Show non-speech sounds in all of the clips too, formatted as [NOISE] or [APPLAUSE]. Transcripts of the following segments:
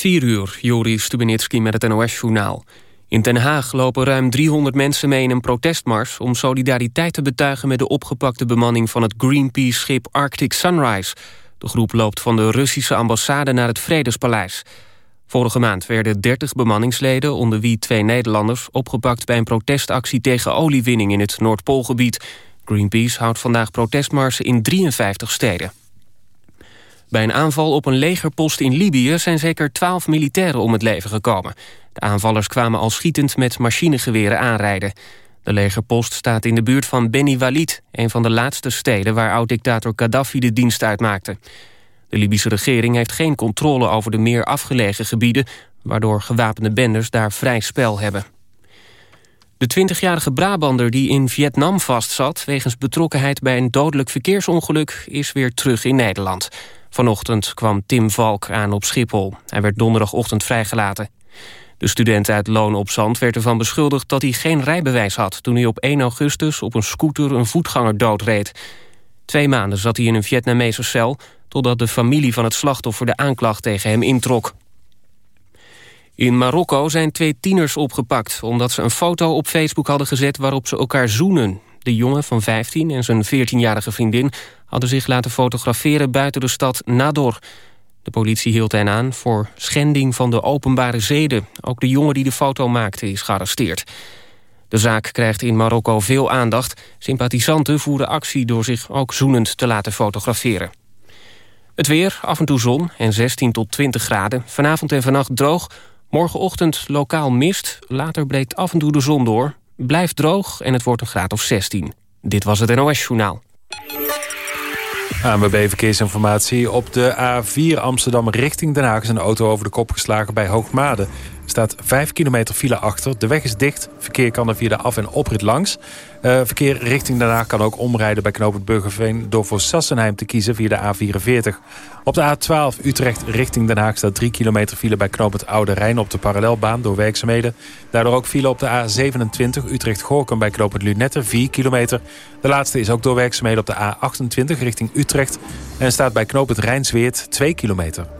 4 uur, Joris Stubenitski met het NOS-journaal. In Den Haag lopen ruim 300 mensen mee in een protestmars... om solidariteit te betuigen met de opgepakte bemanning... van het Greenpeace-schip Arctic Sunrise. De groep loopt van de Russische ambassade naar het Vredespaleis. Vorige maand werden 30 bemanningsleden, onder wie twee Nederlanders... opgepakt bij een protestactie tegen oliewinning in het Noordpoolgebied. Greenpeace houdt vandaag protestmarsen in 53 steden. Bij een aanval op een legerpost in Libië zijn zeker twaalf militairen om het leven gekomen. De aanvallers kwamen al schietend met machinegeweren aanrijden. De legerpost staat in de buurt van Beni Walid... een van de laatste steden waar oud-dictator Gaddafi de dienst uitmaakte. De Libische regering heeft geen controle over de meer afgelegen gebieden... waardoor gewapende benders daar vrij spel hebben. De 20-jarige Brabander die in Vietnam vastzat... wegens betrokkenheid bij een dodelijk verkeersongeluk... is weer terug in Nederland. Vanochtend kwam Tim Valk aan op Schiphol. Hij werd donderdagochtend vrijgelaten. De student uit Loon op Zand werd ervan beschuldigd dat hij geen rijbewijs had... toen hij op 1 augustus op een scooter een voetganger doodreed. Twee maanden zat hij in een Vietnamese cel... totdat de familie van het slachtoffer de aanklacht tegen hem introk. In Marokko zijn twee tieners opgepakt... omdat ze een foto op Facebook hadden gezet waarop ze elkaar zoenen. De jongen van 15 en zijn 14-jarige vriendin... hadden zich laten fotograferen buiten de stad Nador... De politie hield hen aan voor schending van de openbare zeden. Ook de jongen die de foto maakte is gearresteerd. De zaak krijgt in Marokko veel aandacht. Sympathisanten voeren actie door zich ook zoenend te laten fotograferen. Het weer, af en toe zon en 16 tot 20 graden. Vanavond en vannacht droog. Morgenochtend lokaal mist. Later breekt af en toe de zon door. Blijft droog en het wordt een graad of 16. Dit was het NOS Journaal. ANWB Verkeersinformatie. Op de A4 Amsterdam richting Den Haag is een auto over de kop geslagen bij Hoogmade staat 5 kilometer file achter. De weg is dicht. Verkeer kan er via de af- en oprit langs. Uh, verkeer richting daarna kan ook omrijden bij knooppunt Burgerveen... door voor Sassenheim te kiezen via de A44. Op de A12 Utrecht richting Den Haag staat 3 kilometer file... bij knooppunt Oude Rijn op de parallelbaan door werkzaamheden. Daardoor ook file op de A27 Utrecht-Gorkum bij knooppunt Lunette 4 kilometer. De laatste is ook door werkzaamheden op de A28 richting Utrecht... en staat bij knooppunt Rijnsweert 2 kilometer.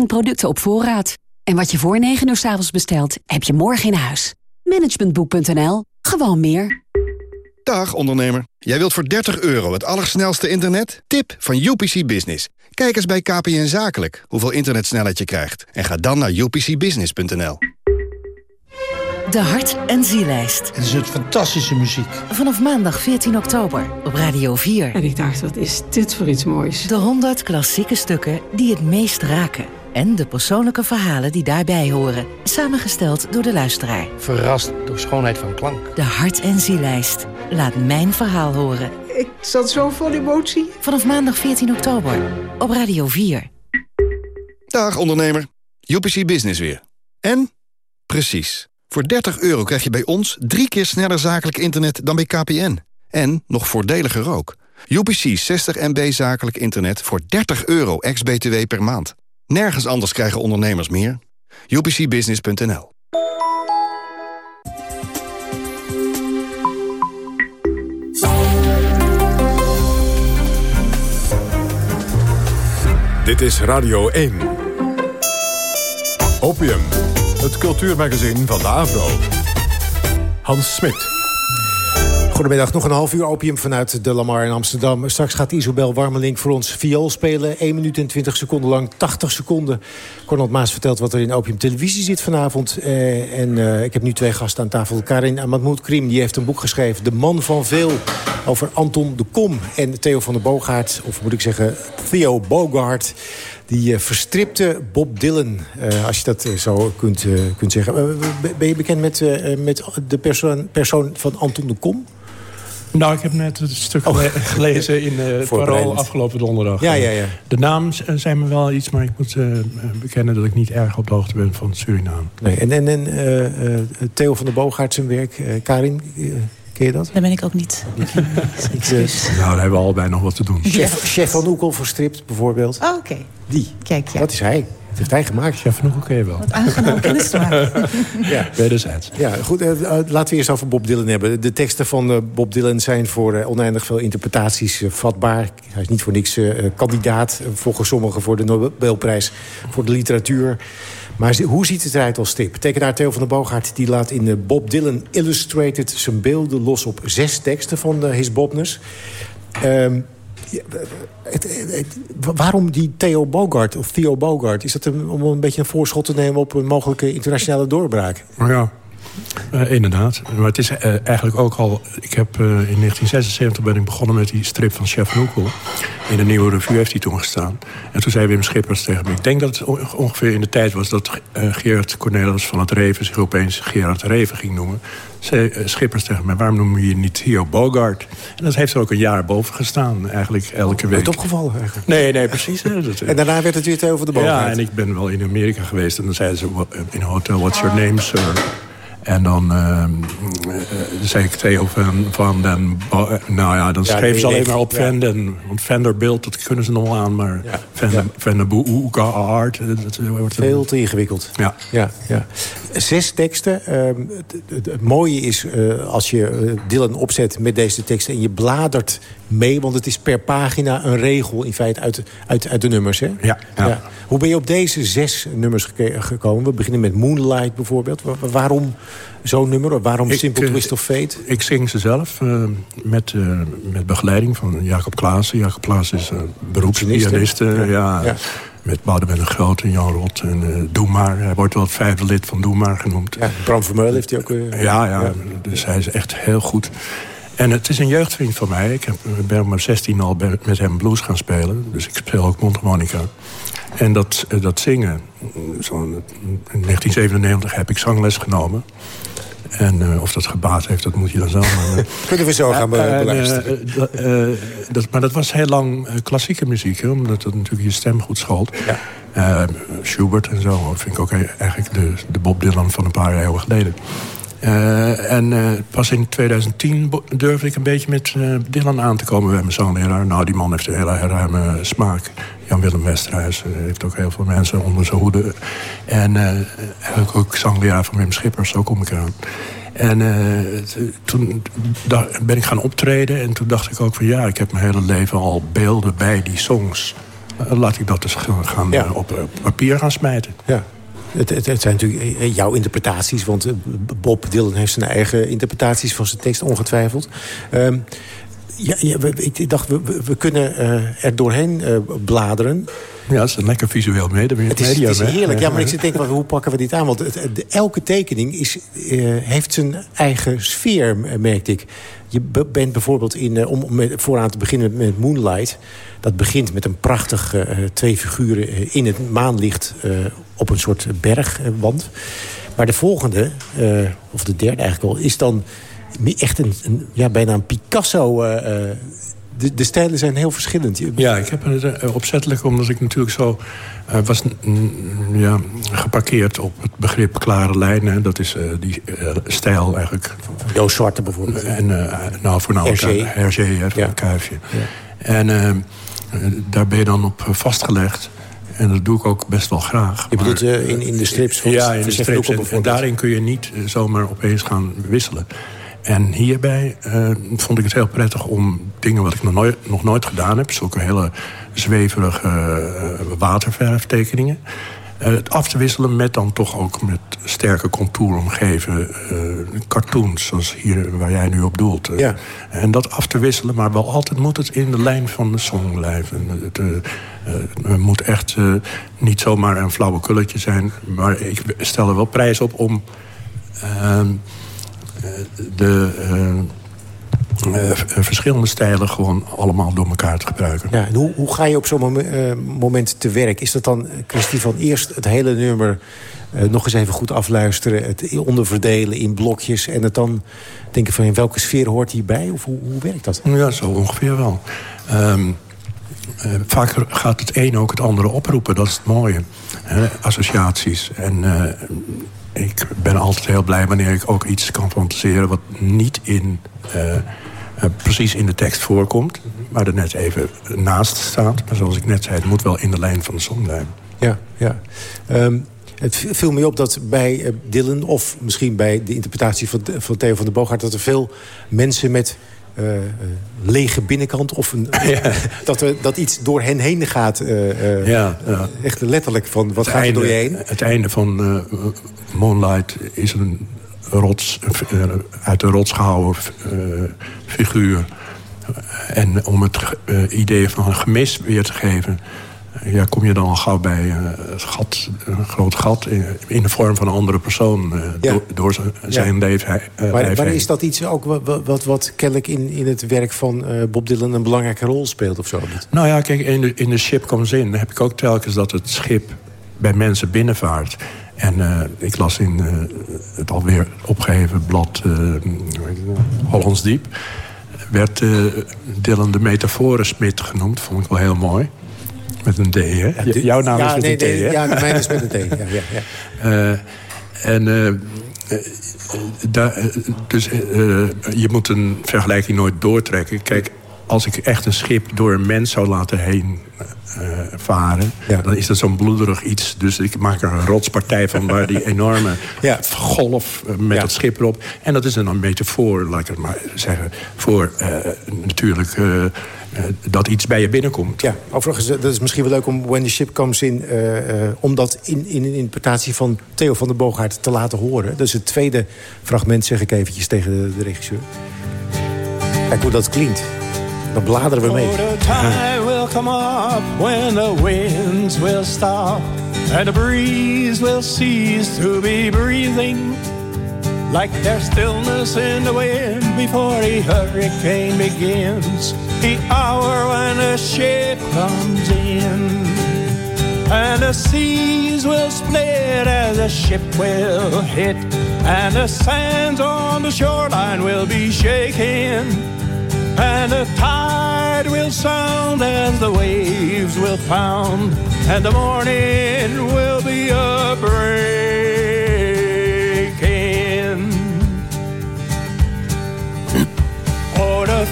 18.000 producten op voorraad. En wat je voor 9 uur s avonds bestelt, heb je morgen in huis. Managementboek.nl. Gewoon meer. Dag ondernemer. Jij wilt voor 30 euro het allersnelste internet? Tip van UPC Business. Kijk eens bij KPN Zakelijk hoeveel internetsnelheid je krijgt. En ga dan naar upcbusiness.nl. De Hart- en Zielijst. Het is een fantastische muziek. Vanaf maandag 14 oktober op Radio 4. En ik dacht, wat is dit voor iets moois? De 100 klassieke stukken die het meest raken. En de persoonlijke verhalen die daarbij horen. Samengesteld door de luisteraar. Verrast door schoonheid van klank. De Hart- en Zielijst. Laat mijn verhaal horen. Ik zat zo vol emotie. Vanaf maandag 14 oktober op Radio 4. Dag ondernemer. UPC Business weer. En? Precies. Voor 30 euro krijg je bij ons drie keer sneller zakelijk internet dan bij KPN. En nog voordeliger ook. UPC 60 MB zakelijk internet voor 30 euro ex-BTW per maand. Nergens anders krijgen ondernemers meer. UPCbusiness.nl Dit is Radio 1. Opium, het cultuurmagazin van de Avro. Hans Smit. Goedemiddag, nog een half uur opium vanuit de Lamar in Amsterdam. Straks gaat Isobel Warmelink voor ons viool spelen. 1 minuut en 20 seconden lang, 80 seconden. Cornel Maas vertelt wat er in Opium Televisie zit vanavond. Eh, en uh, ik heb nu twee gasten aan tafel. Karin Mahmoud Krim, die heeft een boek geschreven. De man van veel, over Anton de Kom. En Theo van der Boogaard, of moet ik zeggen Theo Bogart... Die uh, verstripte Bob Dylan, uh, als je dat uh, zo kunt, kunt zeggen. ben je bekend met, met de persoon, persoon van Anton de Kom? Nou, ik heb net het stuk Oh. gele- gelezen in uh, Parool afgelopen donderdag. Ja, ja, ja. De naam zijn me wel iets, maar ik moet eh, bekennen dat ik niet erg op de hoogte ben van Suriname. Nee, en en, en eh, eh, Theo van der Boogaard zijn werk. eh, Karin, eh, ken je dat? Daar ben ik ook niet. [LAUGHS] Excuus. Nou, daar hebben we allebei nog wat te doen. Chef, chef van Oekel verstript bijvoorbeeld. Oh, oké. Die. Kijk, ja. Dat is hij. Dat heeft hij gemaakt. Chef van Oekel wel. Wat aangenaam kennis te maken. Ja. Wederzijds. Ja, goed. eh, eh, laten we eerst over Bob Dylan hebben. De teksten van eh, Bob Dylan zijn voor oneindig veel interpretaties vatbaar. Hij is niet voor niks kandidaat. volgens sommigen voor de Nobelprijs voor de literatuur. Maar hoe ziet het eruit als tip? Tekenaar Theo van der Boogaard die laat in eh, Bob Dylan Illustrated... zijn beelden los op zes teksten van de His Bobness. Ehm, ja, het- het- waarom die Theo Bogart of Theo Bogart? Is dat een- om een beetje een voorschot te nemen op een mogelijke internationale doorbraak? Maar ja, eh, inderdaad. Maar het is eh, eigenlijk ook al... Ik heb eh, in 1976 ben ik begonnen met die strip van Chef Noekel. In de Nieuwe Revue heeft hij toen gestaan. En toen zei Wim Schippers tegen me... Ik denk dat het on- ongeveer in de tijd was dat Gerard Cornelis van het Reven... zich opeens Gerard Reven ging noemen. Zei Schippers tegen mij, waarom noem je je niet Theo Bogart? En dat heeft er ook een jaar boven gestaan, eigenlijk elke week. Nooit opgevallen eigenlijk. Nee, nee, precies. hè. Dat, En daarna werd het weer Theo van der ja, Boogaard. en ik ben wel in Amerika geweest. En dan zeiden ze "What- in een hotel, what's your name, sir? En dan ehm, eh, zei ik Theo van, van den... Eh, nou ja, dan Ja, schreef ze alleen maar op ja. Vanden. Want Vanderbilt, dat kunnen ze nog wel aan. Maar Ja, Van Vanderboegaard, dat eh, wordt... Veel te ingewikkeld. Ja. Ja, ja. Zes teksten. Ehm, het, het- het mooie is eh, als je eh, Dylan opzet met deze teksten... en je bladert mee, want het is per pagina een regel in feite uit, uit, uit de nummers. Hè? Ja, ja. Hoe ben je op deze zes nummers gekomen? We beginnen met Moonlight bijvoorbeeld. Wa- wa- waarom zo'n nummer? Waarom Ik, Simple eh, Twist of Fate? Ik zing ze zelf eh, met, eh, met begeleiding van Jacob Klaassen. Jacob Klaassen is uh, beroepspianist. ja, Ja. Met Boudewijn de Groot en Jan Rot en Doe Maar. Hij wordt wel het vijfde lid van Doe Maar genoemd. Ja, Bram Vermeulen heeft hij ook... Ja, ja, dus hij is echt heel goed. En het is een jeugdvriend van mij. Ik heb, ben op mijn 16 al met hem blues gaan spelen. Dus ik speel ook mondharmonica. En dat, eh, dat zingen, zo in 1997 heb ik zangles genomen. En eh, of dat gebaat heeft, dat moet je dan zelf maar... [LAUGHS] Kunnen we zo gaan eh, beluisteren. eh, dat, eh, dat, maar dat was heel lang eh, klassieke muziek, hè, omdat het natuurlijk je stem goed scholt. Eh, Schubert en zo, dat vind ik ook eigenlijk de, de Bob Dylan van een paar eeuwen geleden. Eh, en eh, pas in 2010 bo- durfde ik een beetje met eh, Dylan aan te komen bij mijn zangleraar. Nou, die man heeft een hele ruime smaak. Jan-Willem Westerhuis heeft ook heel veel mensen onder zijn hoede. En eigenlijk ook zangleraar van Wim Schippers, zo kom ik eraan. En toen ben ik gaan optreden en toen dacht ik ook van... ja, ik heb mijn hele leven al beelden bij die songs. Laat ik dat dus gaan, Ja. op papier gaan smijten. Ja. Het, het, het zijn natuurlijk eh, jouw interpretaties, want eh, Bob Dylan heeft zijn eigen interpretaties van zijn tekst, ongetwijfeld. Ehm, ja, ik dacht, we, kunnen eh, er doorheen eh, bladeren. Ja, dat is een lekker visueel medium. Het is, medium, het is hè? heerlijk. Ja, maar ik [LAUGHS] zit denken, wat- hoe pakken we dit aan? Want het, elke tekening is, eh, heeft zijn eigen sfeer, merkte ik. Je be- bent bijvoorbeeld in, eh, om met, vooraan te beginnen met Moonlight. Dat begint met een prachtig eh, twee figuren eh, in het maanlicht eh, op een soort bergwand. maar de volgende, eh, of de derde eigenlijk al, is dan echt een, een ja, bijna een Picasso. eh, eh, de, de stijlen zijn heel verschillend. Ja, ik heb het eh, opzettelijk, omdat ik natuurlijk zo eh, was ja, geparkeerd op het begrip klare lijnen. Dat is eh, die eh, stijl eigenlijk. Joost Zwarte bijvoorbeeld. En eh, nou, voornamelijk Hergé. Hergé, van Ja. een kuifje. En eh, eh, daar ben je dan op eh, vastgelegd. En dat doe ik ook best wel graag. Je bedoelt eh, in, in de strips van ja, in de strips. En, daarin kun je niet eh, zomaar opeens gaan wisselen. En hierbij eh, vond ik het heel prettig om dingen wat ik nog nooit, nog nooit gedaan heb... zulke hele zweverige eh, waterverftekeningen... eh, het af te wisselen met dan toch ook met sterke contour omgeven eh, cartoons, zoals hier waar jij nu op doelt. eh. Ja. En dat af te wisselen, maar wel altijd moet het in de lijn van de song blijven. Het, het moet echt niet zomaar een flauwekulletje zijn, maar ik stel er wel prijs op om ehm, eh, de eh, eh, verschillende stijlen gewoon allemaal door elkaar te gebruiken. Ja, en hoe, hoe ga je op zo'n eh, moment te werk? Is dat dan een kwestie van eerst het hele nummer eh, nog eens even goed afluisteren... het onderverdelen in blokjes... en het dan denken van in welke sfeer hoort hierbij? Of hoe, hoe werkt dat? Ja, zo ongeveer wel. Eh, vaak gaat het een ook het andere oproepen. Dat is het mooie. Hè, associaties. En eh, ik ben altijd heel blij wanneer ik ook iets kan fantaseren... wat niet in, eh, eh, precies in de tekst voorkomt... maar er net even naast staat. Maar zoals ik net zei, het moet wel in de lijn van de song blijven. Ja, ja. Ehm, het viel me op dat bij eh, Dylan, of misschien bij de interpretatie van, van Theo van der Boogaard... dat er veel mensen met eh, eh, lege binnenkant... of een, [LAUGHS] dat, er, dat iets door hen heen gaat. eh, Ja, ja. Echt letterlijk van, wat Het gaat er door je heen? Het einde van Moonlight is een rots, uit de rots gehouden eh, figuur. En om het idee van een gemis weer te geven... eh, ja, kom je dan al gauw bij eh, het gat, een groot gat... in, in de vorm van een andere persoon eh, Ja. door, door zijn, zijn leven eh, Maar, heen. is dat iets ook wat, wat, wat kennelijk in, in het werk van eh, Bob Dylan... een belangrijke rol speelt of zo? Nou ja, kijk, in de, in de ship comes in heb ik ook telkens dat het schip bij mensen binnenvaart. En eh, ik las in eh, het alweer opgeheven blad eh? Hollands Diep... werd eh, Dylan de metaforensmid genoemd. Vond ik wel heel mooi. Met een D, hè? Jouw naam ja, is met nee, een T, nee, hè? Ja, de mijne is met een T. Ja, ja, ja. Eh, en eh, eh, daar, dus eh, je moet een vergelijking nooit doortrekken. Kijk, als ik echt een schip door een mens zou laten heen eh, varen... dan is dat zo'n bloederig iets. Dus ik maak er een rotspartij van... waar die [LAUGHS] enorme golf eh, met dat schip erop... en dat is dan een metafoor, laat ik het maar zeggen... voor eh, natuurlijk dat iets bij je binnenkomt. Ja, overigens, dat is misschien wel leuk om When the Ship Comes In... eh, eh, om dat in, in een interpretatie van Theo van der Boogaard te laten horen. Dat is het tweede fragment, zeg ik eventjes tegen de, de regisseur. Kijk hoe dat klinkt. Dan bladeren we mee. Will come up when the winds will stop and the breeze will cease to be breathing. Like there's stillness in the wind before the hurricane begins. The hour when a ship comes in. And the seas will split as a ship will hit. And the sands on the shoreline will be shaking. And the tide will sound as the waves will pound. And the morning will be a breaking.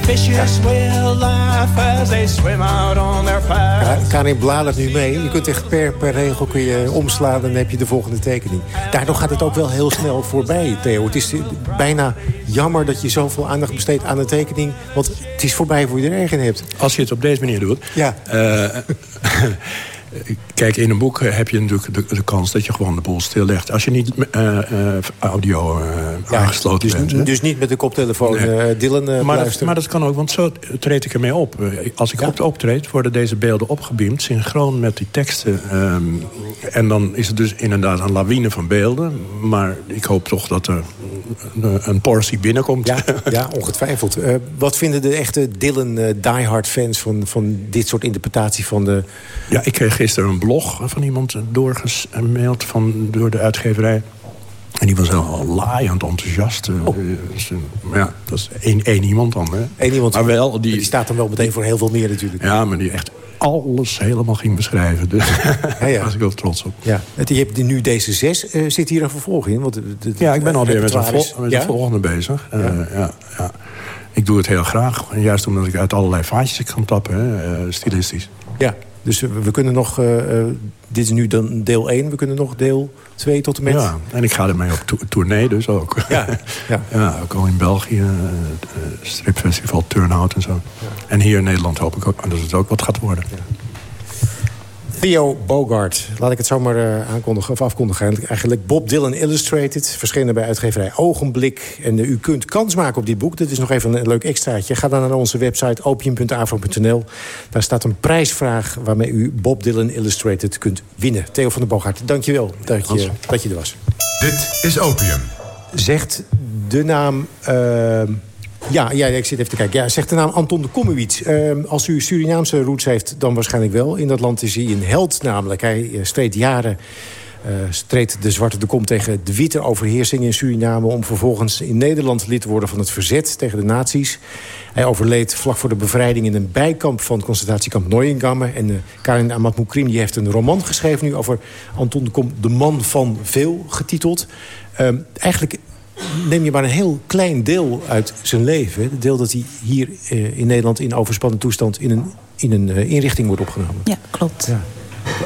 Fishes will laugh as they swim out on their path. Ka- Karin bladert nu mee. Je kunt echt per, per regel kun je omslaan en dan heb je de volgende tekening. Daardoor gaat het ook wel heel snel voorbij, Theo. Het is bijna jammer dat je zoveel aandacht besteedt aan de tekening. Want het is voorbij voor je er erg in hebt. Als je het op deze manier doet. Ja. Eh, [LAUGHS] kijk, in een boek heb je natuurlijk de, de kans dat je gewoon de boel stillegt. Als je niet eh, eh, audio eh, aangesloten dus, bent. hè. dus niet met de koptelefoon eh, Dylan eh, maar, dat, luisteren. maar dat kan ook, want zo treed ik ermee op. Eh, Als ik op optreed, worden deze beelden opgebeamd... synchroon met die teksten. ehm, en dan is het dus inderdaad een lawine van beelden. Maar ik hoop toch dat er een, een portie binnenkomt. Ja, [LAUGHS] ja ongetwijfeld. Eh, wat vinden de echte Dylan eh, diehard fans van, van dit soort interpretatie van de... Ja, ik kreeg gisteren een blog van iemand doorgemaild van, door de uitgeverij. En die was heel laaiend enthousiast. eh, dus, eh, maar ja, dat is één, één iemand dan. Hè. Eén iemand. Maar wel, die, Die staat dan wel meteen voor heel veel meer natuurlijk. ja, maar die echt alles helemaal ging beschrijven. Dus [LAUGHS] daar was ik wel trots op. Ja. Je hebt nu deze zes. eh, zit hier een vervolg in? Want, de- de- Ja, ik ben alweer met, een vol, met Ja? de volgende bezig. Ja. Ja, Ik doe het heel graag. Juist omdat ik uit allerlei vaatjes kan tappen, hè, stilistisch. Ja, dus we, kunnen nog... eh, eh, dit is nu dan deel 1. We kunnen nog deel 2 tot en met... Ja, en ik ga ermee op to tournee dus ook. Ja, ja. [LAUGHS] ook al in België, het stripfestival Turnhout en zo. En hier in Nederland hoop ik ook dat het ook wat gaat worden. Theo Bogart, laat ik het zomaar eh, aankondigen of afkondigen. Eigenlijk Bob Dylan Illustrated, verschenen bij uitgeverij Ogenblik. En eh, u kunt kans maken op dit boek. Dit is nog even een leuk extraatje. Ga dan naar onze website opium.afro.nl. Daar staat een prijsvraag waarmee u Bob Dylan Illustrated kunt winnen. Theo van der Bogart, dankjewel dat je, dat je er was. Dit is Opium. Zegt de naam... eh, ja, ja, ik zit even te kijken. Ja, zegt de naam Anton de Kommewitz. Eh, als u Surinaamse roots heeft, dan waarschijnlijk wel. In dat land is hij een held namelijk. Hij eh, streed jaren streed de zwarte de kom tegen de witte overheersing in Suriname... om vervolgens in Nederland lid te worden van het verzet tegen de nazi's. Hij overleed vlak voor de bevrijding in een bijkamp van concentratiekamp Neuengamme. En uh, Karin Amat Moukrim die heeft een roman geschreven nu over Anton de Kom... De man van veel, getiteld. Uh, eigenlijk neem je maar een heel klein deel uit zijn leven. Het deel dat hij hier uh, in Nederland in overspannen toestand... in een, in een uh, inrichting wordt opgenomen. Ja, klopt. Ja.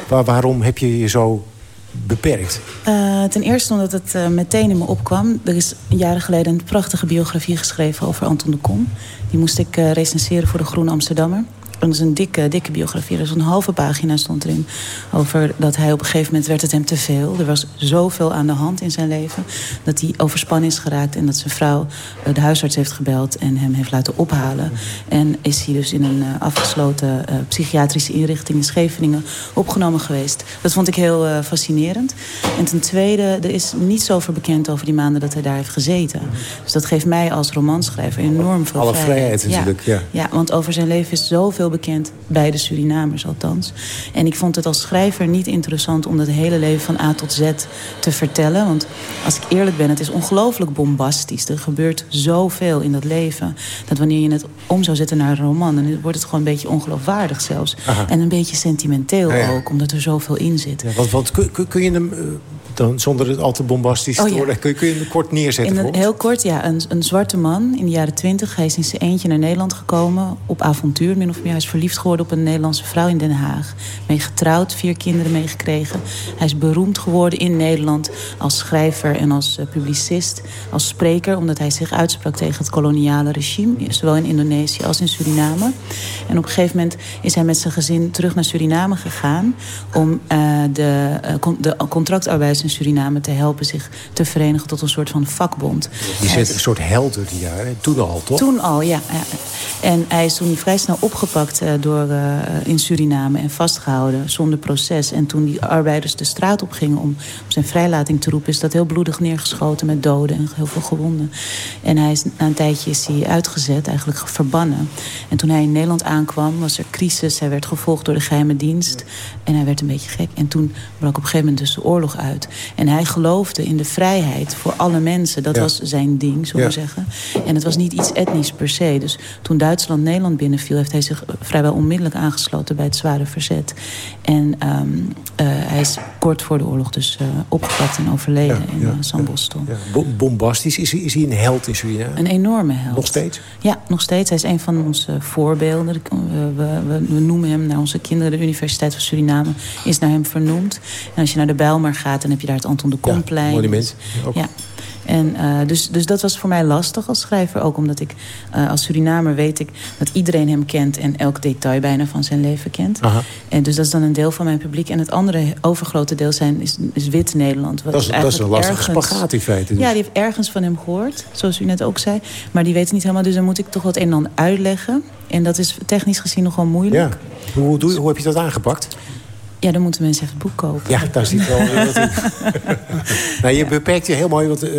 Waar, waarom heb je je zo beperkt? Uh, ten eerste omdat het uh, meteen in me opkwam. Er is jaren geleden een prachtige biografie geschreven over Anton de Kom. Die moest ik uh, recenseren voor de Groene Amsterdammer. Dat is een dikke, dikke biografie. Er is een halve pagina stond erin. Over dat hij op een gegeven moment werd het hem te veel. Er was zoveel aan de hand in zijn leven. Dat hij overspannen is geraakt. En dat zijn vrouw uh, de huisarts heeft gebeld. En hem heeft laten ophalen. En is hij dus in een uh, afgesloten uh, psychiatrische inrichting in Scheveningen opgenomen geweest. Dat vond ik heel fascinerend. En ten tweede, er is niets over bekend over die maanden dat hij daar heeft gezeten. Dus dat geeft mij als romanschrijver enorm veel Alle vrijheid, vrijheid natuurlijk, ja. ja. Ja, want over zijn leven is zoveel bekend, bij de Surinamers althans. En ik vond het als schrijver niet interessant om dat hele leven van A tot Z te vertellen. Want als ik eerlijk ben, het is ongelooflijk bombastisch. Er gebeurt zoveel in dat leven. Dat wanneer je het om zou zetten naar een roman... dan wordt het gewoon een beetje ongeloofwaardig zelfs. Aha. En een beetje sentimenteel ja, ja. ook, omdat er zoveel in zit. Ja, want, want kun, kun, je hem... Uh dan, zonder het al te bombastisch oh, te worden. Kun je, kun je hem kort neerzetten? In een, heel kort, ja. Een, een zwarte man in de jaren twintig. Hij is in zijn eentje naar Nederland gekomen. Op avontuur, min of meer. Hij is verliefd geworden op een Nederlandse vrouw in Den Haag. Mee getrouwd, vier kinderen meegekregen. Hij is beroemd geworden in Nederland als schrijver en als uh, publicist. Als spreker, omdat hij zich uitsprak tegen het koloniale regime. Zowel in Indonesië als in Suriname. En op een gegeven moment is hij met zijn gezin terug naar Suriname gegaan... om uh, de, uh, con de contractarbeiders in Suriname te helpen zich te verenigen tot een soort van vakbond. Die zit een soort held uit die jaren, toen al, toch? Toen al, ja. ja. En hij is toen vrij snel opgepakt uh, door, uh, in Suriname en vastgehouden zonder proces. En toen die arbeiders de straat op gingen om, om zijn vrijlating te roepen... is dat heel bloedig neergeschoten met doden en heel veel gewonden. En hij is, na een tijdje is hij uitgezet, eigenlijk verbannen. En toen hij in Nederland aankwam, was er crisis. Hij werd gevolgd door de geheime dienst. En hij werd een beetje gek. En toen brak op een gegeven moment dus de oorlog uit. En hij geloofde in de vrijheid voor alle mensen. Dat ja. was zijn ding, zullen we ja. zeggen. En het was niet iets etnisch per se. Dus toen Duitsland Nederland binnenviel... heeft hij zich vrijwel onmiddellijk aangesloten bij het zware verzet. En um, uh, hij is kort voor de oorlog dus uh, opgepakt en overleden ja, in uh, Sambostel. Bombastisch. Is hij, is hij een held in Suriname? Een enorme held. Nog steeds? Ja, nog steeds. Hij is een van onze voorbeelden. We, we, we noemen hem naar onze kinderen. De Universiteit van Suriname is naar hem vernoemd. En als je naar de Bijlmer gaat, dan heb je daar het Anton de Komplein. Ja, monument. Ook. Ja. En, uh, dus, dus dat was voor mij lastig als schrijver. Ook omdat ik uh, als Surinamer weet ik dat iedereen hem kent... en elk detail bijna van zijn leven kent. Aha. En dus dat is dan een deel van mijn publiek. En het andere overgrote deel zijn, is, is wit Nederland. Wat dat, is, dat is een lastige ergens, spagaat in feite. Dus. Ja, die heeft ergens van hem gehoord. Zoals u net ook zei. Maar die weet het niet helemaal. Dus dan moet ik toch wat een en ander uitleggen. En dat is technisch gezien nogal moeilijk. Ja. Hoe, hoe, hoe heb je dat aangepakt? Ja, dan moeten mensen even het boek kopen. Ja, daar zit wel wat [LAUGHS] in. nou, je beperkt je heel mooi, want uh,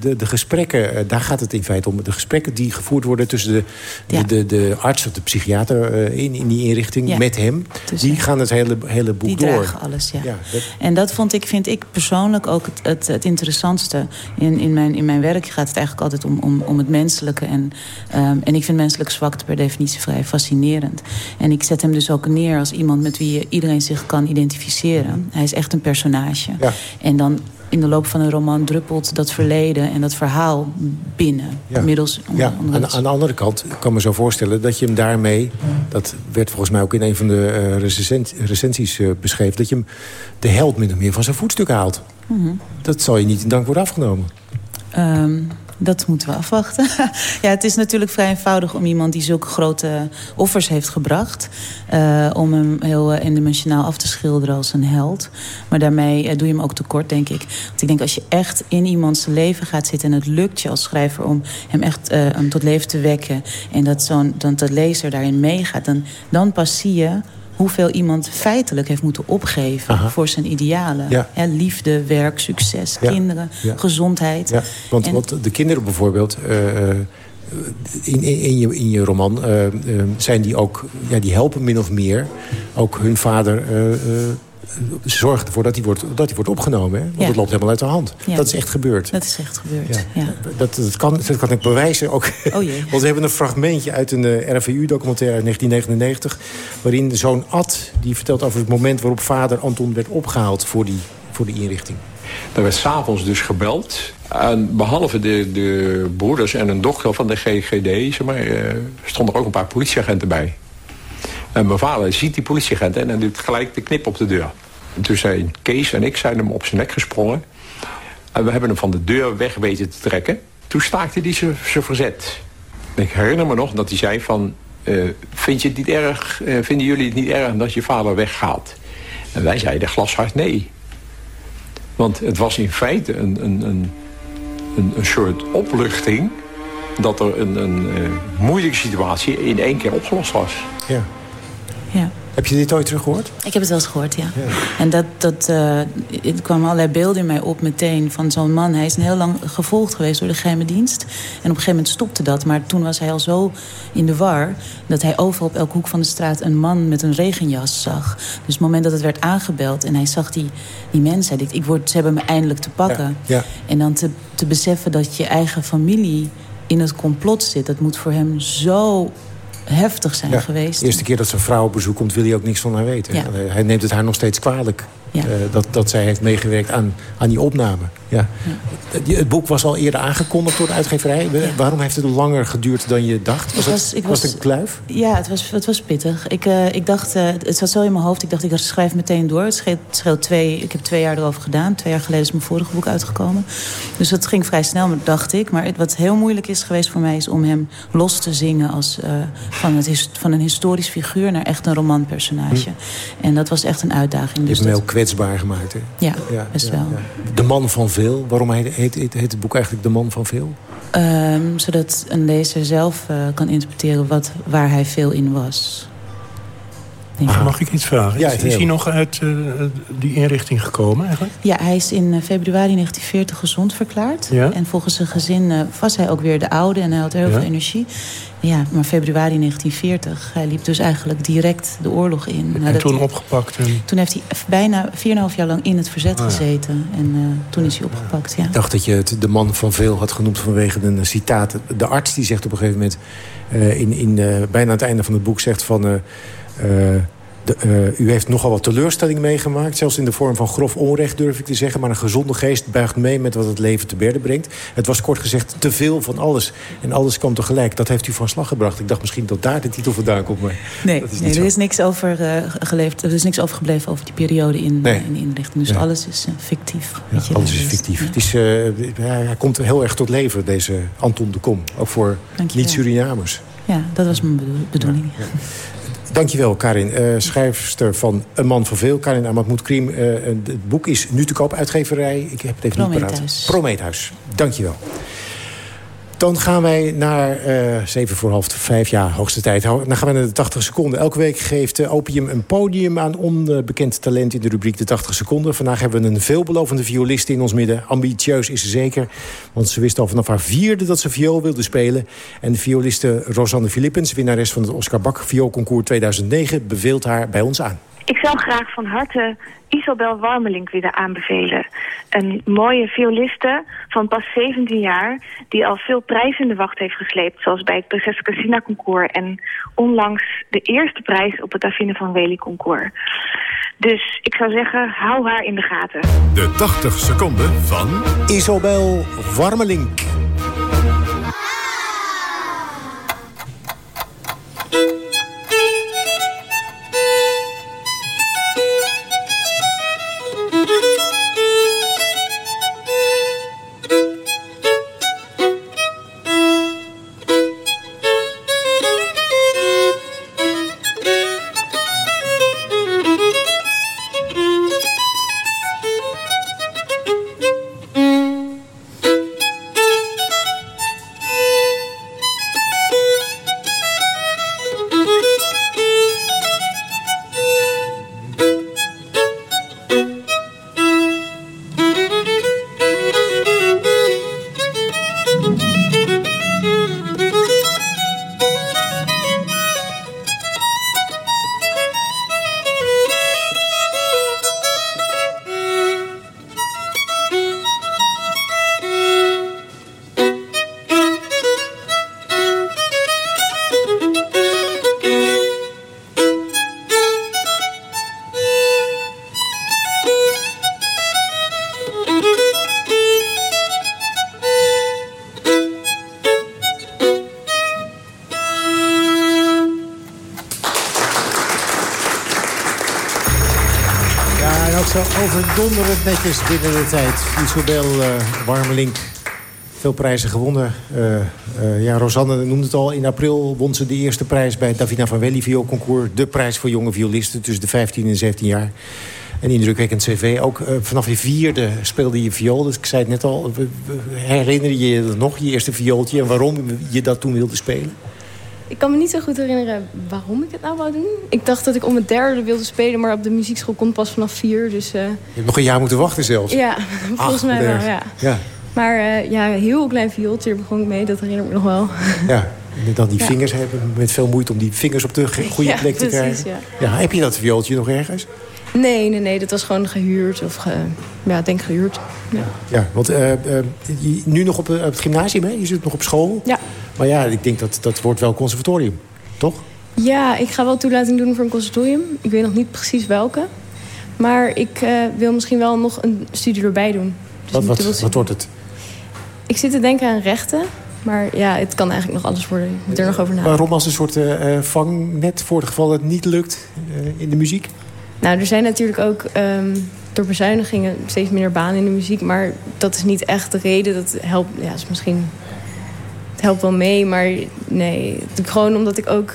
de, de gesprekken... Uh, daar gaat het in feite om. De gesprekken die gevoerd worden tussen de, ja. de, de, de, arts of de psychiater... Uh, in, in die inrichting, ja. met hem. Tussen. Die gaan het hele, hele boek die door. Die dragen alles, ja. ja dat... En dat vond ik, vind ik persoonlijk ook het, het, het interessantste. In, in, mijn, in mijn werk gaat het eigenlijk altijd om, om, om het menselijke. En, um, en ik vind menselijke zwakte per definitie vrij fascinerend. En ik zet hem dus ook neer als iemand met wie iedereen zich kan identificeren. Hij is echt een personage. Ja. En dan in de loop van een roman druppelt dat verleden en dat verhaal binnen. Ja. Middels, ja. Aan, aan, de andere kant ik kan me zo voorstellen dat je hem daarmee... dat werd volgens mij ook in een van de uh, recens recensies uh, beschreven... dat je hem de held min of meer van zijn voetstuk haalt. Mm -hmm. Dat zal je niet in dank worden afgenomen. Um, dat moeten we afwachten. [LAUGHS] ja, het is natuurlijk vrij eenvoudig om iemand die zulke grote offers heeft gebracht... Uh, om hem heel uh, af te schilderen als een held. Maar daarmee uh, doe je hem ook tekort, denk ik. Want ik denk als je echt in iemands leven gaat zitten... en het lukt je als schrijver om hem echt um, tot leven te wekken... en dat, zo'n dat de lezer daarin meegaat... dan, dan pas zie je hoeveel iemand feitelijk heeft moeten opgeven Aha. voor zijn idealen. Ja. Liefde, werk, succes, Ja. kinderen, Ja. gezondheid. Ja, want, En- want de kinderen bijvoorbeeld... eh, in, in, in je, in je roman eh, eh, zijn die ook... Ja, die helpen min of meer ook hun vader... ze zorgen ervoor dat hij wordt, dat hij wordt opgenomen. Hè? Want Ja. het loopt helemaal uit de hand. Ja. Dat is echt gebeurd. Dat is echt gebeurd, ja. Dat, dat, kan, dat kan ik bewijzen ook. Oh jee. [LAUGHS] Want we hebben een fragmentje uit een eh, RVU-documentaire uit 1999... waarin zo'n Ad die vertelt over het moment waarop vader Anton werd opgehaald voor die, voor die inrichting. Er werd s'avonds dus gebeld. En behalve de, de broeders en een dochter van de GGD... Zeg maar, eh, stonden er ook een paar politieagenten bij. En mijn vader ziet die politieagenten en hij doet gelijk de knip op de deur. En toen zijn Kees en ik zijn hem op zijn nek gesprongen. En we hebben hem van de deur weg weten te trekken. Toen staakte hij zijn verzet. Ik herinner me nog dat hij zei van... eh, vind je het niet erg, eh, vinden jullie het niet erg dat je vader weggaat? En wij zeiden glashard nee. Want het was in feite een, een, een, een, een soort opluchting... dat er een, een eh, moeilijke situatie in één keer opgelost was. Ja. Ja. Heb je dit ooit teruggehoord? Ik heb het wel eens gehoord, ja. En dat, dat, eh, er kwamen allerlei beelden in mij op meteen van zo'n man. Hij is een heel lang gevolgd geweest door de geheime dienst. En op een gegeven moment stopte dat. Maar toen was hij al zo in de war... dat hij overal op elke hoek van de straat een man met een regenjas zag. Dus het moment dat het werd aangebeld en hij zag die, die mensen... hij dacht, ik word, ze hebben me eindelijk te pakken. Ja. En dan te, te beseffen dat je eigen familie in het complot zit... dat moet voor hem zo heftig zijn Ja. geweest. De eerste keer dat zijn vrouw op bezoek komt, wil hij ook niks van haar weten. Ja. Hij neemt het haar nog steeds kwalijk. Ja. eh, dat, dat zij heeft meegewerkt aan, aan die opname. Ja. Het boek was al eerder aangekondigd door de uitgeverij. Waarom heeft het langer geduurd dan je dacht? Was, het, was een kluif? Ja, het was, het was pittig. Ik, eh, ik dacht, eh, het zat zo in mijn hoofd. Ik dacht, ik schrijf meteen door. Het scheelt, het scheelt twee, ik heb twee jaar erover gedaan. Twee jaar geleden is mijn vorige boek uitgekomen. Dus dat ging vrij snel, dacht ik. Maar het, wat heel moeilijk is geweest voor mij... is om hem los te zingen als, van, het, van een historisch figuur... naar echt een romanpersonage. En dat was echt een uitdaging. Je Dus hebt dat, kwetsbaar gemaakt. Hè? ja, best wel. De man van veel. Waarom heet, heet, heet, heet het boek eigenlijk De man van veel? Ehm, zodat een lezer zelf eh, kan interpreteren wat, waar hij veel in was. Denk ik. Mag ik iets vragen? Ja, is, is hij nog uit eh, die inrichting gekomen eigenlijk? Ja, hij is in eh, februari 1940 gezond verklaard. Ja. En volgens zijn gezin eh, was hij ook weer de oude en hij had heel Ja. veel energie. Ja, maar februari 1940, hij liep dus eigenlijk direct de oorlog in. En toen hij- opgepakt. En... toen heeft hij bijna 4,5 jaar lang in het verzet Ah, ja. gezeten. En eh, toen is hij opgepakt, ja. Ik dacht dat je het de man van veel had genoemd vanwege een citaat. De arts die zegt op een gegeven moment... eh, in, in, eh, bijna aan het einde van het boek zegt van... eh, eh, de, u heeft nogal wat teleurstelling meegemaakt. Zelfs in de vorm van grof onrecht durf ik te zeggen. Maar een gezonde geest buigt mee met wat het leven te berden brengt. Het was kort gezegd te veel van alles. En alles kwam tegelijk. Dat heeft u van slag gebracht. Ik dacht misschien dat daar de titel vandaan komt. Maar Nee, nee er, is niks over, eh, geleverd, er is niks overgebleven over die periode in, Nee. in de inrichting. Dus Ja. alles is fictief. Ja, je, alles is dus- fictief. Het is, ja, hij komt heel erg tot leven, deze Anton de Kom. Ook voor niet-Surinamers. Ja, dat was mijn bedoel- bedoeling. Dankjewel, Karin. Eh, schrijfster van Een Man van Veel. Karin Amatmoet Kriem. Eh, het boek is nu te koop, uitgeverij. Ik heb het even niet paraat. Prometheus. Dankjewel. Dan gaan wij naar eh 7 voor half vijf, ja, hoogste tijd. Dan gaan we naar de 80 seconden. Elke week geeft eh, Opium een podium aan onbekend talent in de rubriek de 80 seconden. Vandaag hebben we een veelbelovende violiste in ons midden. Ambitieus is ze zeker, want ze wist al vanaf haar vierde dat ze viool wilde spelen. En de violiste Rosanne Philippens, winnares van het Oscar Bak Vioolconcours 2009, beveelt haar bij ons aan. Ik zou graag van harte Isobel Warmelink willen aanbevelen. Een mooie violiste van pas 17 jaar... die al veel prijzen in de wacht heeft gesleept... zoals bij het Prinses Casina Concours... en onlangs de eerste prijs op het Davine van Wely Concours. Dus ik zou zeggen, hou haar in de gaten. De 80 seconden van... Isobel Warmelink. Overdonderend netjes binnen de tijd. Isobel uh, Warmelink, veel prijzen gewonnen. Uh, uh, ja, Rosanne noemde het al. In april won ze de eerste prijs bij het Davina van Welli vioolconcours. De prijs voor jonge violisten tussen de 15 en 17 jaar. Een indrukwekkend cv. Ook vanaf je vierde speelde je viool. Dus ik zei het net al. Herinner je je nog, je eerste viooltje... en waarom je dat toen wilde spelen? Ik kan me niet zo goed herinneren waarom ik het nou wou doen. Ik dacht dat ik om het derde wilde spelen, maar op de muziekschool komt pas vanaf vier. Dus, uh... Je hebt nog een jaar moeten wachten zelfs. Ja, volgens mij wel, ja. ja. Maar uh, ja, een heel klein viooltje begon ik mee, dat herinner ik me nog wel. Ja, en dan die ja. vingers hebben, met veel moeite om die vingers op de [LAUGHS] goede plek te precies, krijgen. Ja. ja. heb je dat viooltje nog ergens? Nee, nee, nee, dat was gewoon gehuurd. Of ge, ja, ik denk gehuurd. Ja, ja want uh, uh, nu nog op, op, het gymnasium, hè? Je zit nog op school. Ja. Maar ja, ik denk dat dat wordt wel conservatorium, toch? Ja, ik ga wel toelating doen voor een conservatorium. Ik weet nog niet precies welke. Maar ik uh, wil misschien wel nog een studie erbij doen. Dus wat, wat, wat wordt het? Ik zit te denken aan rechten. Maar ja, het kan eigenlijk nog alles worden. Ik moet er nog over nadenken. Waarom als een soort uh, vangnet voor het geval het niet lukt uh, in de muziek? Nou, er zijn natuurlijk ook um, door bezuinigingen steeds minder banen in de muziek. Maar dat is niet echt de reden. Dat helpt, ja, is misschien, het helpt wel mee, maar nee. Gewoon omdat ik ook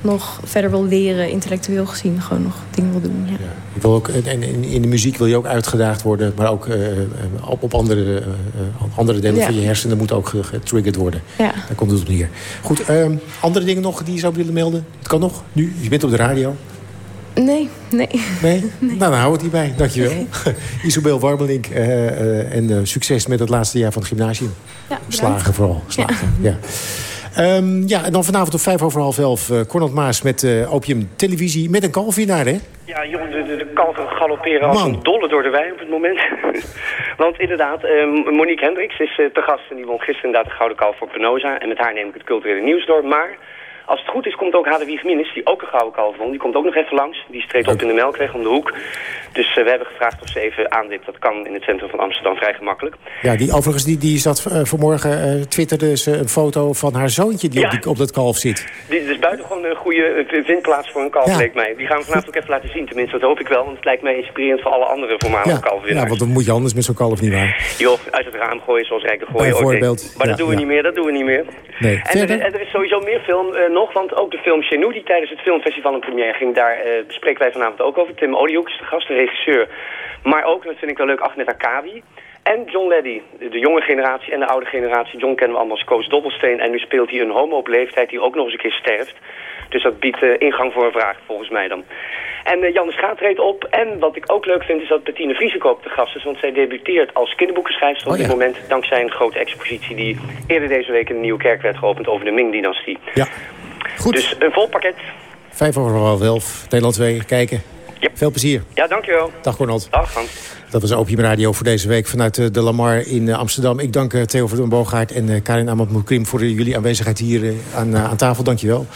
nog verder wil leren, intellectueel gezien, gewoon nog dingen wil doen. Ja. ja je wil ook, en in de muziek wil je ook uitgedaagd worden, maar ook uh, op, op andere, uh, andere delen ja. van je hersenen moet ook getriggerd worden. Ja. Daar komt het op neer. Goed, uh, andere dingen nog die je zou willen melden? Het kan nog, nu. Je bent op de radio. Nee, nee. Nee? [LAUGHS] nee. Nou, dan hou het hierbij. Dankjewel. [LAUGHS] [LAUGHS] Isobel Warmelink. Uh, uh, en uh, succes met het laatste jaar van het gymnasium. Ja, Slagen vooral. Slagen, ja. ja. Um, ja, en dan vanavond om vijf over half elf. Uh, Cornel Maas met uh, Opium Televisie. Met een kalfwinnaar, hè? Ja, jongen, de, de, de kalven galopperen als een dolle door de wei op het moment. Want inderdaad, um, Monique Hendricks is uh, te gast. En die won gisteren inderdaad de Gouden Kalf voor Penosa. En met haar neem ik het culturele nieuws door. Maar als het goed is, komt ook Hadewig Minnes, die ook een gouden kalf won. Die komt ook nog even langs. Die streed op in de Melkweg om de hoek. Dus uh, we hebben gevraagd of ze even aandipt. Dat kan in het centrum van Amsterdam vrij gemakkelijk. Ja, die, overigens, die, die zat uh, vanmorgen, uh, twitterde ze een foto van haar zoontje die, ja. op, die op dat kalf zit. Dit is buitengewoon een goede vindplaats voor een kalf, ja. leek mij. Die gaan we vanavond ook even laten zien. Tenminste, dat hoop ik wel. Want het lijkt mij inspirerend voor alle andere voormalige ja. kalfwinnaars. Ja, want dan moet je anders met zo'n kalf niet waar. Joh, uit het raam gooien zoals Rijke gooien. Bijvoorbeeld. Maar dat doen we niet meer, dat doen we niet meer. Nee. En er, en er is sowieso meer film nog, want ook de film Chenou, die tijdens het filmfestival in première ging, daar uh, bespreken wij vanavond ook over. Tim Oliehoek is de gast, de regisseur. Maar ook, dat vind ik wel leuk, Ahmed Akabi. En John Leddy, de jonge generatie en de oude generatie. John kennen we allemaal als Koos Dobbelsteen. En nu speelt hij een homo op leeftijd die ook nog eens een keer sterft. Dus dat biedt uh, ingang voor een vraag, volgens mij dan. En uh, Jan de Schaat treedt op. En wat ik ook leuk vind, is dat Bettine Vriesekoop te gast is. Want zij debuteert als kinderboekenschrijfster oh, ja. op dit moment. Dankzij een grote expositie die eerder deze week in de Nieuwe Kerk werd geopend over de Ming-dynastie. Ja, goed. Dus een vol pakket. Vijf over half elf, Nederland 2, kijken. Yep. Veel plezier. Ja, dankjewel. Dag Cornald. Dag Hans. Dat was Opium Radio voor deze week vanuit de Lamar in Amsterdam. Ik dank Theo van den Boogaard en Karin Amat-Moukrim... voor jullie aanwezigheid hier aan, aan tafel. Dank je wel.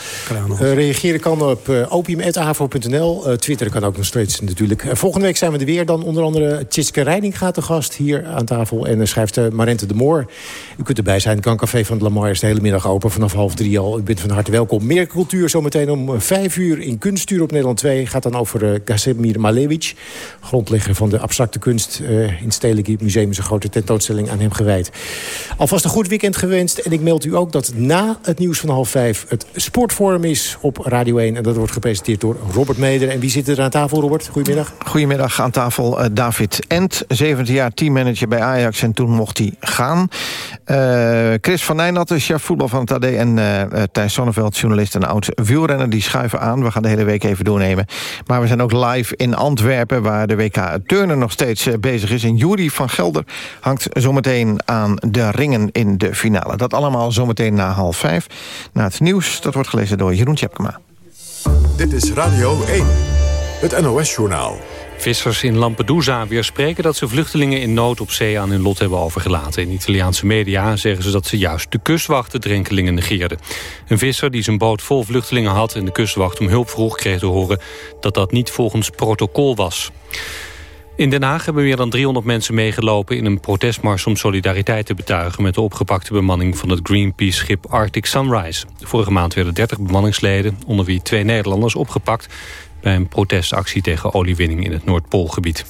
Uh, reageren kan op uh, opium.avo.nl. Uh, Twitter kan ook nog steeds natuurlijk. volgende week zijn we er weer. Dan onder andere Tjitske Reining gaat de gast hier aan tafel. En schrijft Marente de Moor. U kunt erbij zijn. Het Café van de Lamar is de hele middag open. Vanaf half drie al. U bent van harte welkom. Meer cultuur zometeen om vijf uur in Kunstuur op Nederland 2. Gaat dan over Gasemir Malevich. Grondlegger van de abstracte kunst uh, in het Stedelijk Museum is een grote tentoonstelling aan hem gewijd. Alvast een goed weekend gewenst. En ik meld u ook dat na het nieuws van half vijf het Sportforum is op Radio 1. En dat wordt gepresenteerd door Robert Meder. En wie zit er aan tafel, Robert? Goedemiddag. Goedemiddag aan tafel uh, David Ent. 17 jaar teammanager bij Ajax en toen mocht hij gaan. Uh, Chris van Nijnatten, chef voetbal van het AD... en Thijs Sonneveld, journalist en oud wielrenner... die schuiven aan. We gaan de hele week even doornemen. Maar we zijn ook live in Antwerpen... waar de WK Turnen nog steeds bezig is. En Jury van Gelder hangt zometeen aan de ringen in de finale. Dat allemaal zometeen na half vijf. Na het nieuws, dat wordt gelezen door Jeroen Tjepkema. Dit is Radio 1, het NOS-journaal. Vissers in Lampedusa weerspreken dat ze vluchtelingen in nood op zee aan hun lot hebben overgelaten. In Italiaanse media zeggen ze dat ze juist de kustwacht de drenkelingen negeerden. Een visser die zijn boot vol vluchtelingen had en de kustwacht om hulp vroeg kreeg te horen dat dat niet volgens protocol was. In Den Haag hebben meer dan 300 mensen meegelopen in een protestmars om solidariteit te betuigen met de opgepakte bemanning van het Greenpeace-schip Arctic Sunrise. Vorige maand werden 30 bemanningsleden, onder wie twee Nederlanders, opgepakt bij een protestactie tegen oliewinning in het Noordpoolgebied.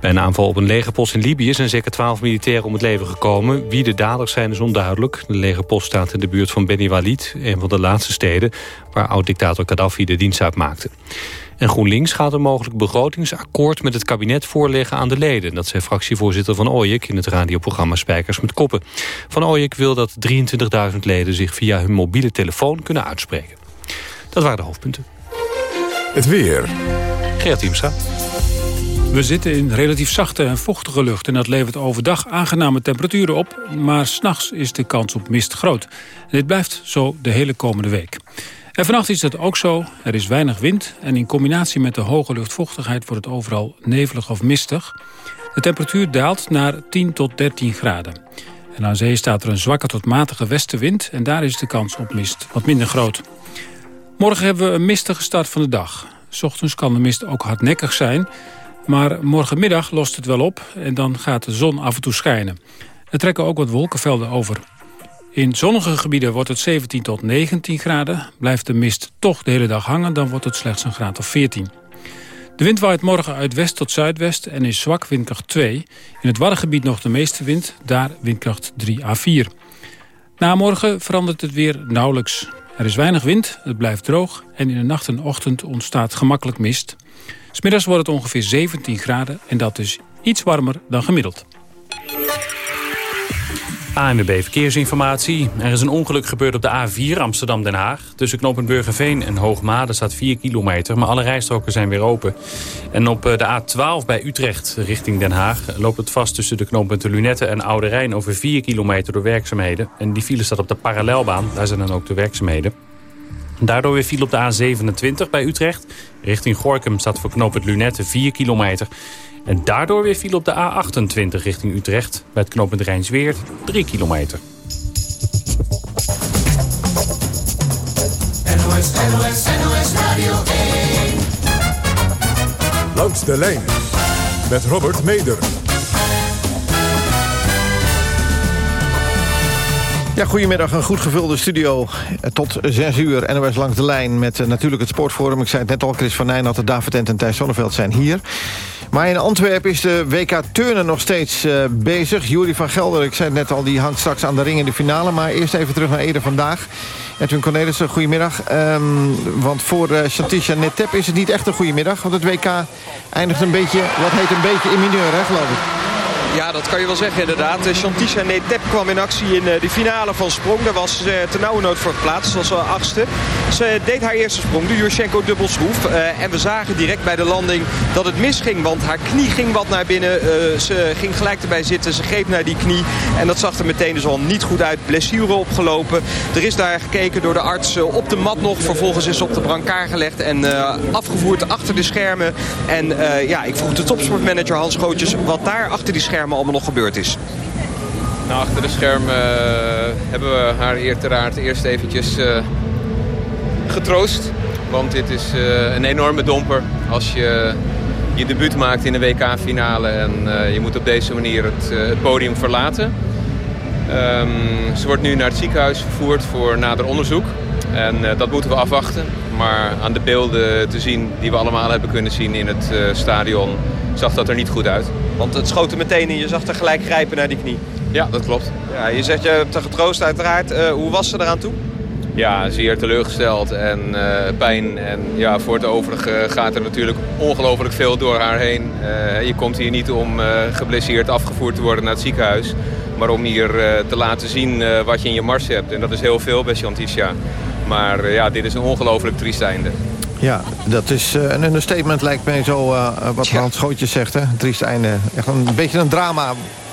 Bij een aanval op een legerpost in Libië zijn zeker twaalf militairen om het leven gekomen. Wie de daders zijn is onduidelijk. De legerpost staat in de buurt van Beni Walid, een van de laatste steden... waar oud-dictator Gaddafi de dienst uitmaakte. En GroenLinks gaat een mogelijk begrotingsakkoord met het kabinet voorleggen aan de leden. Dat zei fractievoorzitter Van Ooyek in het radioprogramma Spijkers met Koppen. Van Ooyek wil dat 23.000 leden zich via hun mobiele telefoon kunnen uitspreken. Dat waren de hoofdpunten. Het weer. Diemstra. We zitten in relatief zachte en vochtige lucht... en dat levert overdag aangename temperaturen op... maar s'nachts is de kans op mist groot. En dit blijft zo de hele komende week. En vannacht is dat ook zo. Er is weinig wind en in combinatie met de hoge luchtvochtigheid... wordt het overal nevelig of mistig. De temperatuur daalt naar 10 tot 13 graden. En aan zee staat er een zwakke tot matige westenwind... en daar is de kans op mist wat minder groot. Morgen hebben we een mistige start van de dag. S ochtends kan de mist ook hardnekkig zijn... maar morgenmiddag lost het wel op en dan gaat de zon af en toe schijnen. Er trekken ook wat wolkenvelden over. In zonnige gebieden wordt het 17 tot 19 graden. Blijft de mist toch de hele dag hangen, dan wordt het slechts een graad of 14. De wind waait morgen uit west tot zuidwest en is zwak windkracht 2. In het Waddengebied nog de meeste wind, daar windkracht 3 à 4. Na morgen verandert het weer nauwelijks. Er is weinig wind, het blijft droog en in de nacht en ochtend ontstaat gemakkelijk mist. Smiddags wordt het ongeveer 17 graden en dat is iets warmer dan gemiddeld. ANWB Verkeersinformatie. Er is een ongeluk gebeurd op de A4 Amsterdam-Den Haag. Tussen knooppunt Burgerveen en Hoogmade staat 4 kilometer... maar alle rijstroken zijn weer open. En op eh, de A12 bij Utrecht richting Den Haag... loopt het vast tussen de knooppunten Lunette en Oude Rijn... over 4 kilometer door werkzaamheden. En die file staat op de parallelbaan. Daar zijn dan ook de werkzaamheden. Daardoor weer viel op de A27 bij Utrecht. Richting Gorkum staat voor knooppunt Lunette 4 kilometer... En daardoor weer viel op de A28 richting Utrecht... bij het knooppunt Rijnsweert 3 kilometer. NOS, NOS, NOS Radio 1. Langs de lijn met Robert Meder. Ja, goedemiddag. Een goed gevulde studio tot 6 uur. NOS langs de lijn met uh, natuurlijk het Sportforum. Ik zei het net al, Chris van Nijnat, de David en Thijs Sonneveld zijn hier. Maar in Antwerpen is de WK Turnen nog steeds uh, bezig. Jury van Gelder, ik zei het net al, die hangt straks aan de ring in de finale. Maar eerst even terug naar eerder vandaag. Edwin Cornelissen, goedemiddag. Um, want voor uh, Chantisha Netep is het niet echt een goedemiddag. Want het WK eindigt een beetje, wat heet een beetje in mineur, hè, geloof ik. Ja, dat kan je wel zeggen inderdaad. Chantisha Netep kwam in actie in de finale van sprong. Daar was ze ternauwernood voor geplaatst. Was wel achtste. Ze deed haar eerste sprong, de Jurchenko dubbelschroef. En we zagen direct bij de landing dat het misging. Want haar knie ging wat naar binnen. Ze ging gelijk erbij zitten. Ze greep naar die knie. En dat zag er meteen dus al niet goed uit. Blessure opgelopen. Er is daar gekeken door de arts op de mat nog. Vervolgens is ze op de brancard gelegd en afgevoerd achter de schermen. En ja, ik vroeg de topsportmanager Hans Gootjes wat daar achter die schermen allemaal nog gebeurd is. Nou, achter de schermen uh, hebben we haar uiteraard eerst eventjes uh, getroost. Want dit is uh, een enorme domper als je je debuut maakt in de WK-finale. En je moet op deze manier het, podium verlaten. Um, ze wordt nu naar het ziekenhuis vervoerd voor nader onderzoek. En dat moeten we afwachten. Maar aan de beelden te zien die we allemaal hebben kunnen zien in het stadion... zag dat er niet goed uit. Want het schoot er meteen in. Je zag er gelijk grijpen naar die knie. Ja, dat klopt. Ja, je zegt je hebt er getroost uiteraard. Uh, hoe was ze eraan toe? Ja, zeer teleurgesteld en uh, pijn. En ja, voor het overige gaat er natuurlijk ongelooflijk veel door haar heen. Uh, je komt hier niet om geblesseerd afgevoerd te worden naar het ziekenhuis. Maar om hier te laten zien wat je in je mars hebt. En dat is heel veel bij Chantisha. Maar ja, dit is een ongelooflijk triest einde. Ja, dat is uh, een understatement lijkt mij zo, uh, wat ja. Hans Schootjes zegt. Hè? Triest einde. Echt een beetje een drama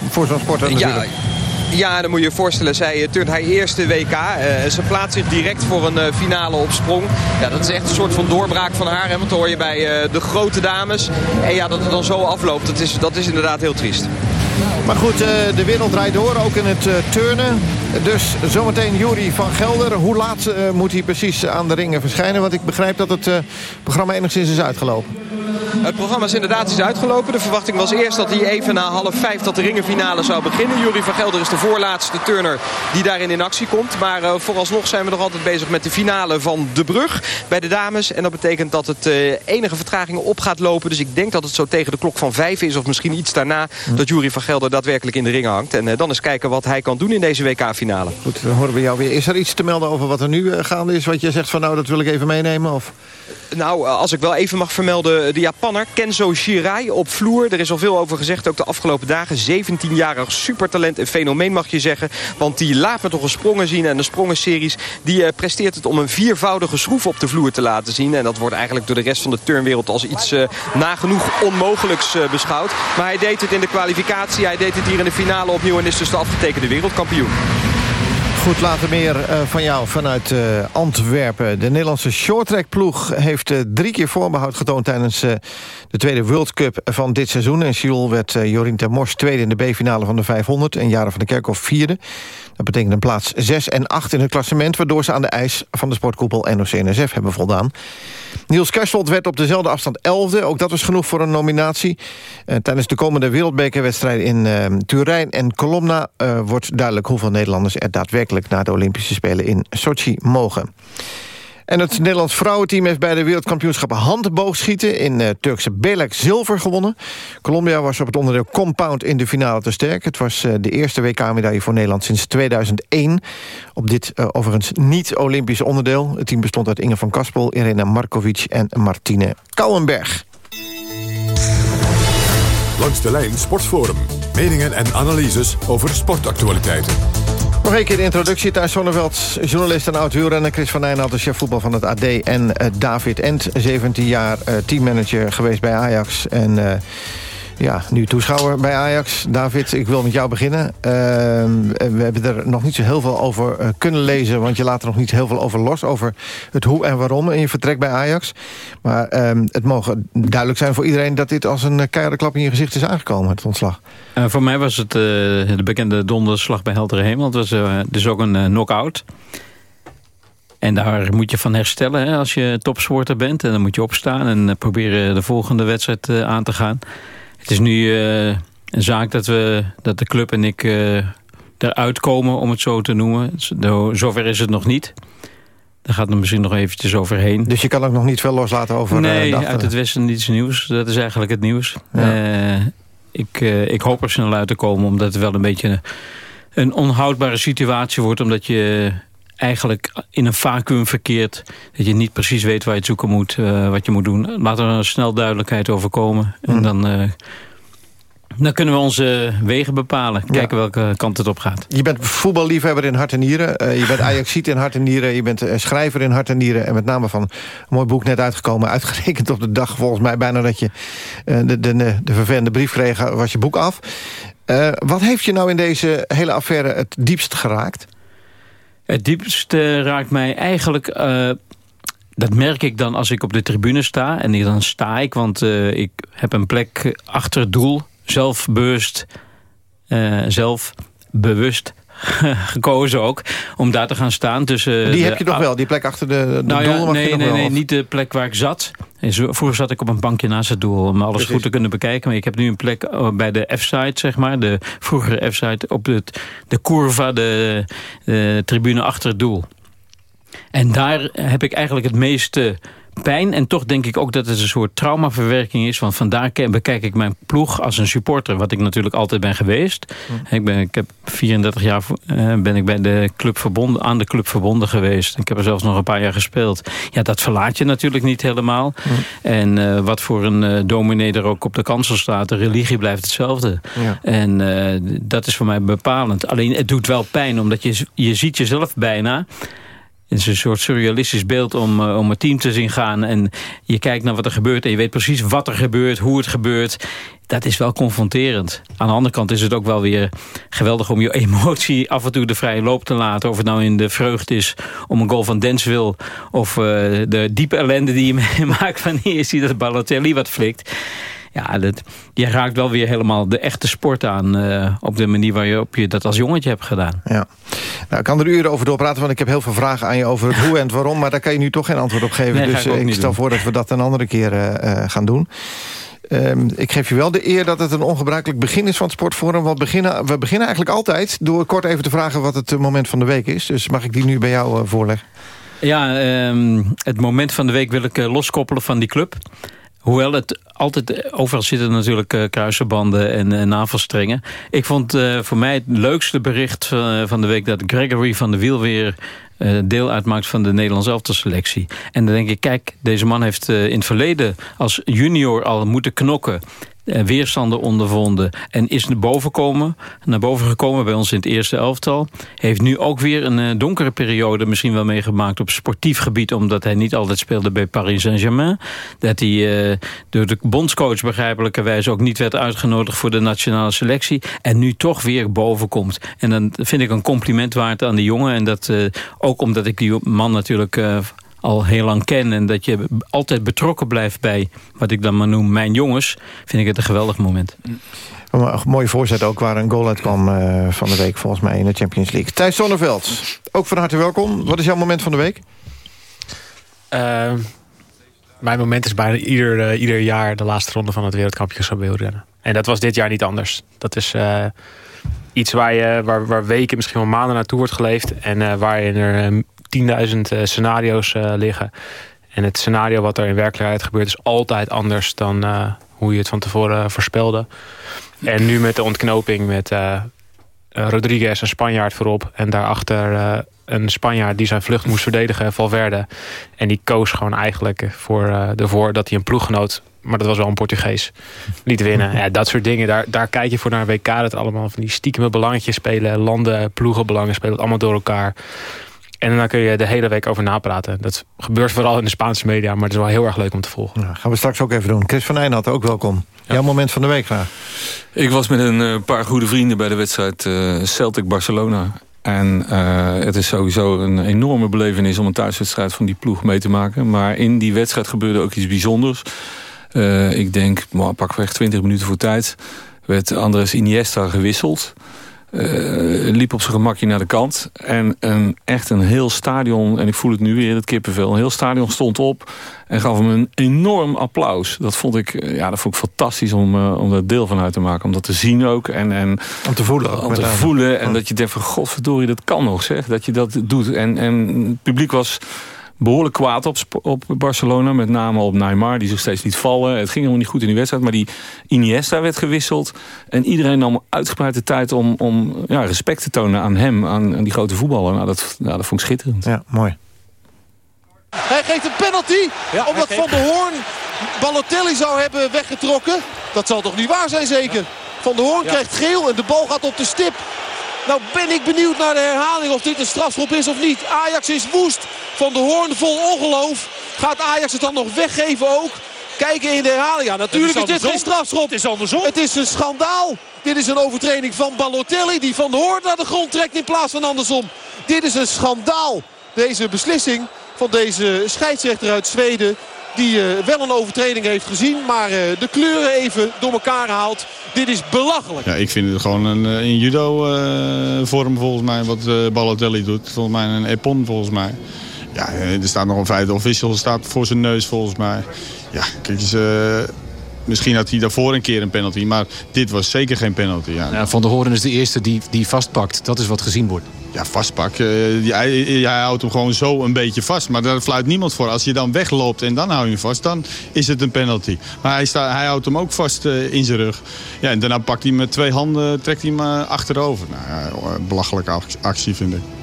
voor zo'n sporter natuurlijk. Ja. Ja, dan moet je je voorstellen, zij turnt haar eerste WK. Uh, ze plaatst zich direct voor een uh, finale op sprong. Ja, dat is echt een soort van doorbraak van haar. Hè, want dan hoor je bij uh, de grote dames. En ja, dat het dan zo afloopt, dat is, dat is inderdaad heel triest. Maar goed, de wereld draait door, ook in het turnen. Dus zometeen Jury van Gelder. Hoe laat uh, moet hij precies aan de ringen verschijnen? Want ik begrijp dat het uh, programma enigszins is uitgelopen. Het programma is inderdaad is uitgelopen. De verwachting was eerst dat hij even na half vijf dat de ringenfinale zou beginnen. Jury van Gelder is de voorlaatste turner die daarin in actie komt. Maar uh, vooralsnog zijn we nog altijd bezig met de finale van de brug bij de dames. En dat betekent dat het uh, enige vertragingen op gaat lopen. Dus ik denk dat het zo tegen de klok van vijf is of misschien iets daarna... Hm. dat Jury van Gelder daadwerkelijk in de ringen hangt. En uh, dan eens kijken wat hij kan doen in deze WK-finale. Goed, dan horen we jou weer. Is er iets te melden over wat er nu gaande is? Wat je zegt van nou, dat wil ik even meenemen? Of? Nou, als ik wel even mag vermelden, de Japanner Kenzo Shirai op vloer. Er is al veel over gezegd, ook de afgelopen dagen. 17-jarig supertalent en fenomeen mag je zeggen. Want die laat me toch een sprongen zien. En de sprongenseries die uh, presteert het om een viervoudige schroef op de vloer te laten zien. En dat wordt eigenlijk door de rest van de turnwereld als iets uh, nagenoeg onmogelijks uh, beschouwd. Maar hij deed het in de kwalificatie, hij deed het hier in de finale opnieuw... en is dus de afgetekende wereldkampioen. Goed, later meer uh, van jou vanuit uh, Antwerpen. De Nederlandse shorttrackploeg heeft uh, drie keer voorbehoud getoond... tijdens de tweede World Cup van dit seizoen. In Seoul werd Jorien Termors tweede in de B-finale van de 500... en Jaren van de Kerkhoff vierde. Dat betekent een plaats 6 en 8 in het klassement... waardoor ze aan de eis van de sportkoepel NOC-NSF hebben voldaan. Niels Kerstelt werd op dezelfde afstand 11e. Ook dat was genoeg voor een nominatie. Tijdens de komende wereldbekerwedstrijden in Turijn en Kolomna... Wordt duidelijk hoeveel Nederlanders er daadwerkelijk... naar de Olympische Spelen in Sochi mogen. En het Nederlands vrouwenteam heeft bij de wereldkampioenschappen handboogschieten in uh, Turkse Belek zilver gewonnen. Colombia was op het onderdeel compound in de finale te sterk. Het was uh, de eerste WK-medaille voor Nederland sinds 2001. Op dit uh, overigens niet-Olympische onderdeel. Het team bestond uit Inge van Kaspel, Irena Markovic en Martine Kouwenberg. Langs de lijn Sportforum. Meningen en analyses over sportactualiteiten. Nog een keer de introductie. Thijs Zonneveld, journalist en oud-wielrenner. Chris van Nijnhout, de chef voetbal van het AD. En uh, David Ent, 17 jaar uh, teammanager geweest bij Ajax. En uh, ja, nu toeschouwer bij Ajax. David, ik wil met jou beginnen. we hebben er nog niet zo heel veel over kunnen lezen... want je laat er nog niet heel veel over los... over het hoe en waarom in je vertrek bij Ajax. Maar het mogen duidelijk zijn voor iedereen... dat dit als een keiharde klap in je gezicht is aangekomen, het ontslag. Uh, voor mij was het de bekende donderslag bij Heldere Hemel. Het was dus ook een knock-out. En daar moet je van herstellen hè, als je topsporter bent. En dan moet je opstaan en proberen de volgende wedstrijd aan te gaan. Het is nu een zaak dat, we, dat de club en ik eruit komen, om het zo te noemen. Zover is het nog niet. Daar gaat er misschien nog eventjes overheen. Dus je kan ook nog niet veel loslaten over Nee, uit het Westen niets nieuws. Dat is eigenlijk het nieuws. Ja ik, ik hoop er snel uit te komen, omdat het wel een beetje een onhoudbare situatie wordt. Omdat je eigenlijk in een vacuüm verkeert. Dat je niet precies weet waar je het zoeken moet, uh, wat je moet doen. Laat er snel duidelijkheid over komen. En hmm. dan... Uh, dan kunnen we onze wegen bepalen. Kijken ja. welke kant het op gaat. Je bent voetballiefhebber in hart en nieren. Uh, je bent [LAUGHS] Ajaxiet in hart en nieren. Je bent schrijver in hart en nieren. En met name van een mooi boek net uitgekomen. Uitgerekend op de dag volgens mij bijna dat je de, de, de vervelende brief kreeg. Was je boek af. wat heeft je nou in deze hele affaire het diepst geraakt? Het diepst raakt mij eigenlijk... Dat merk ik dan als ik op de tribune sta. En dan sta ik, want ik heb een plek achter het doel zelfbewust, uh, zelfbewust [LAUGHS] gekozen ook om daar te gaan staan. Tussen die heb je nog wel, die plek achter de, de nou doel? Ja, nee, nee, nee, niet de plek waar ik zat. Vroeger zat ik op een bankje naast het doel om alles Precies. goed te kunnen bekijken. Maar ik heb nu een plek eh, bij de F-side, zeg maar. De vroegere F-side op het, de curva, de, de tribune achter het doel. En daar heb ik eigenlijk het meeste pijn. En toch denk ik ook dat het een soort traumaverwerking is. Want vandaar bekijk ik mijn ploeg als een supporter. Wat ik natuurlijk altijd ben geweest. Hm. Ik, ben, ik heb 34 jaar uh, ben ik bij de club verbonden, aan de club verbonden geweest. Ik heb er zelfs nog een paar jaar gespeeld. Ja, dat verlaat je natuurlijk niet helemaal. Hm. En uh, wat voor een uh, dominee er ook op de kansel staat. De religie blijft hetzelfde. Ja. En dat is voor mij bepalend. Alleen het doet wel pijn. Omdat je, je ziet jezelf bijna... Het is een soort surrealistisch beeld om, uh, om het team te zien gaan. En je kijkt naar wat er gebeurt en je weet precies wat er gebeurt, hoe het gebeurt. Dat is wel confronterend. Aan de andere kant is het ook wel weer geweldig om je [LAUGHS] emotie af en toe de vrije loop te laten. Of het nou in de vreugde is om een goal van Denswil. Of uh, de diepe ellende die je [LAUGHS] meemaakt wanneer je ziet dat Balotelli wat flikt. Ja, dat, je raakt wel weer helemaal de echte sport aan... Uh, op de manier waarop je dat als jongetje hebt gedaan. Ja. Nou, ik kan er uren over doorpraten, want ik heb heel veel vragen aan je... over het [LAUGHS] hoe en het waarom, maar daar kan je nu toch geen antwoord op geven. Nee, dus ik, ik, stel voor dat we dat een andere keer uh, gaan doen. Um, ik geef je wel de eer dat het een ongebruikelijk begin is van het Sportforum. Want beginnen, we beginnen eigenlijk altijd door kort even te vragen... wat het moment van de week is. Dus mag ik die nu bij jou uh, voorleggen? Ja, um, het moment van de week wil ik loskoppelen van die club. Hoewel het altijd, overal zitten natuurlijk uh, kruisenbanden en uh, navelstrengen. Ik vond voor mij het leukste bericht van de week... dat Gregory van de Wiel weer deel uitmaakt van de Nederlandse elftalselectie. En dan denk ik, kijk, deze man heeft in het verleden als junior al moeten knokken weerstanden ondervonden en is naar boven, komen, naar boven gekomen bij ons in het eerste elftal. Heeft nu ook weer een donkere periode misschien wel meegemaakt op sportief gebied, omdat hij niet altijd speelde bij Paris Saint-Germain. Dat hij uh, door de bondscoach begrijpelijkerwijs ook niet werd uitgenodigd voor de nationale selectie. En nu toch weer boven komt. En dan vind ik een compliment waard aan die jongen. En dat uh, ook omdat ik die man natuurlijk... al heel lang ken... en dat je altijd betrokken blijft bij wat ik dan maar noem mijn jongens... vind ik het een geweldig moment. Een mooie voorzet ook waar een goal uit kwam uh, van de week... volgens mij in de Champions League. Thijs Zonneveld, ook van harte welkom. Wat is jouw moment van de week? Uh, mijn moment is bijna ieder, uh, ieder jaar... de laatste ronde van het wereldkampioenschap wielrennen. En dat was dit jaar niet anders. Dat is uh, iets waar, je, waar, waar weken, misschien wel maanden naartoe wordt geleefd... en waarin er 10.000 uh, scenario's uh, liggen. En het scenario wat er in werkelijkheid gebeurt... is altijd anders dan uh, hoe je het van tevoren voorspelde. En nu met de ontknoping met Rodriguez, een Spanjaard voorop... en daarachter een Spanjaard die zijn vlucht moest verdedigen, Valverde. En die koos gewoon eigenlijk voor, ervoor dat hij een ploeggenoot... maar dat was wel een Portugees, liet winnen. Ja, dat soort dingen, daar, daar kijk je voor naar WK... dat allemaal van die stiekeme belangetjes spelen... landen, ploegenbelangen spelen, allemaal door elkaar... En dan kun je de hele week over napraten. Dat gebeurt vooral in de Spaanse media, maar het is wel heel erg leuk om te volgen. Ja, gaan we straks ook even doen. Chris van Eijnat, ook welkom. Ja. Jouw moment van de week graag. Ik was met een uh, paar goede vrienden bij de wedstrijd uh, Celtic-Barcelona. En uh, het is sowieso een enorme belevenis om een thuiswedstrijd van die ploeg mee te maken. Maar in die wedstrijd gebeurde ook iets bijzonders. ik denk, pakweg 20 minuten voor tijd, werd Andres Iniesta gewisseld. Uh, liep op zijn gemakje naar de kant. En een, echt een heel stadion, en ik voel het nu weer, het kippenvel... een heel stadion stond op en gaf hem een enorm applaus. Dat vond ik, ja, dat vond ik fantastisch om, uh, om daar deel van uit te maken. Om dat te zien ook. En, en, om te voelen. Om te voelen. En dat je denkt van, godverdorie, dat kan nog, zeg. Dat je dat doet. En, en het publiek was behoorlijk kwaad op, op Barcelona. Met name op Neymar, die zich steeds niet vallen. Het ging helemaal niet goed in die wedstrijd. Maar die Iniesta werd gewisseld. En iedereen nam uitgebreid de tijd om, om ja, respect te tonen aan hem. Aan, aan die grote voetballer. Nou, dat, nou, dat vond ik schitterend. Ja, mooi. Hij geeft een penalty. Ja, omdat Van der Hoorn Balotelli zou hebben weggetrokken. Dat zal toch niet waar zijn zeker? Van der Hoorn ja. krijgt geel en de bal gaat op de stip. Nou ben ik benieuwd naar de herhaling of dit een strafschop is of niet. Ajax is woest. Van de Hoorn vol ongeloof. Gaat Ajax het dan nog weggeven ook? Kijken in de herhaling. Ja, natuurlijk is, is, dit geen strafschop. Het is andersom. Het is een schandaal. Dit is een overtreding van Balotelli. Die Van de Hoorn naar de grond trekt in plaats van andersom. Dit is een schandaal. Deze beslissing van deze scheidsrechter uit Zweden. Die uh, wel een overtreding heeft gezien. Maar uh, de kleuren even door elkaar haalt. Dit is belachelijk. Ja, ik vind het gewoon een, een judo-vorm uh, volgens mij. Wat Balotelli doet. Volgens mij een epon volgens mij. Ja, er staat nog een vijfde official staat voor zijn neus volgens mij. Ja, kijk eens... Misschien had hij daarvoor een keer een penalty. Maar dit was zeker geen penalty. Ja. Ja, van der Hoorn is de eerste die, die vastpakt. Dat is wat gezien wordt. Ja, vastpak. Uh, hij, hij houdt hem gewoon zo een beetje vast. Maar daar fluit niemand voor. Als je dan wegloopt en dan hou je hem vast, dan is het een penalty. Maar hij, sta, hij houdt hem ook vast uh, in zijn rug. Ja, en daarna pakt hij met twee handen, trekt hij hem uh, achterover. Nou, ja, belachelijke actie vind ik.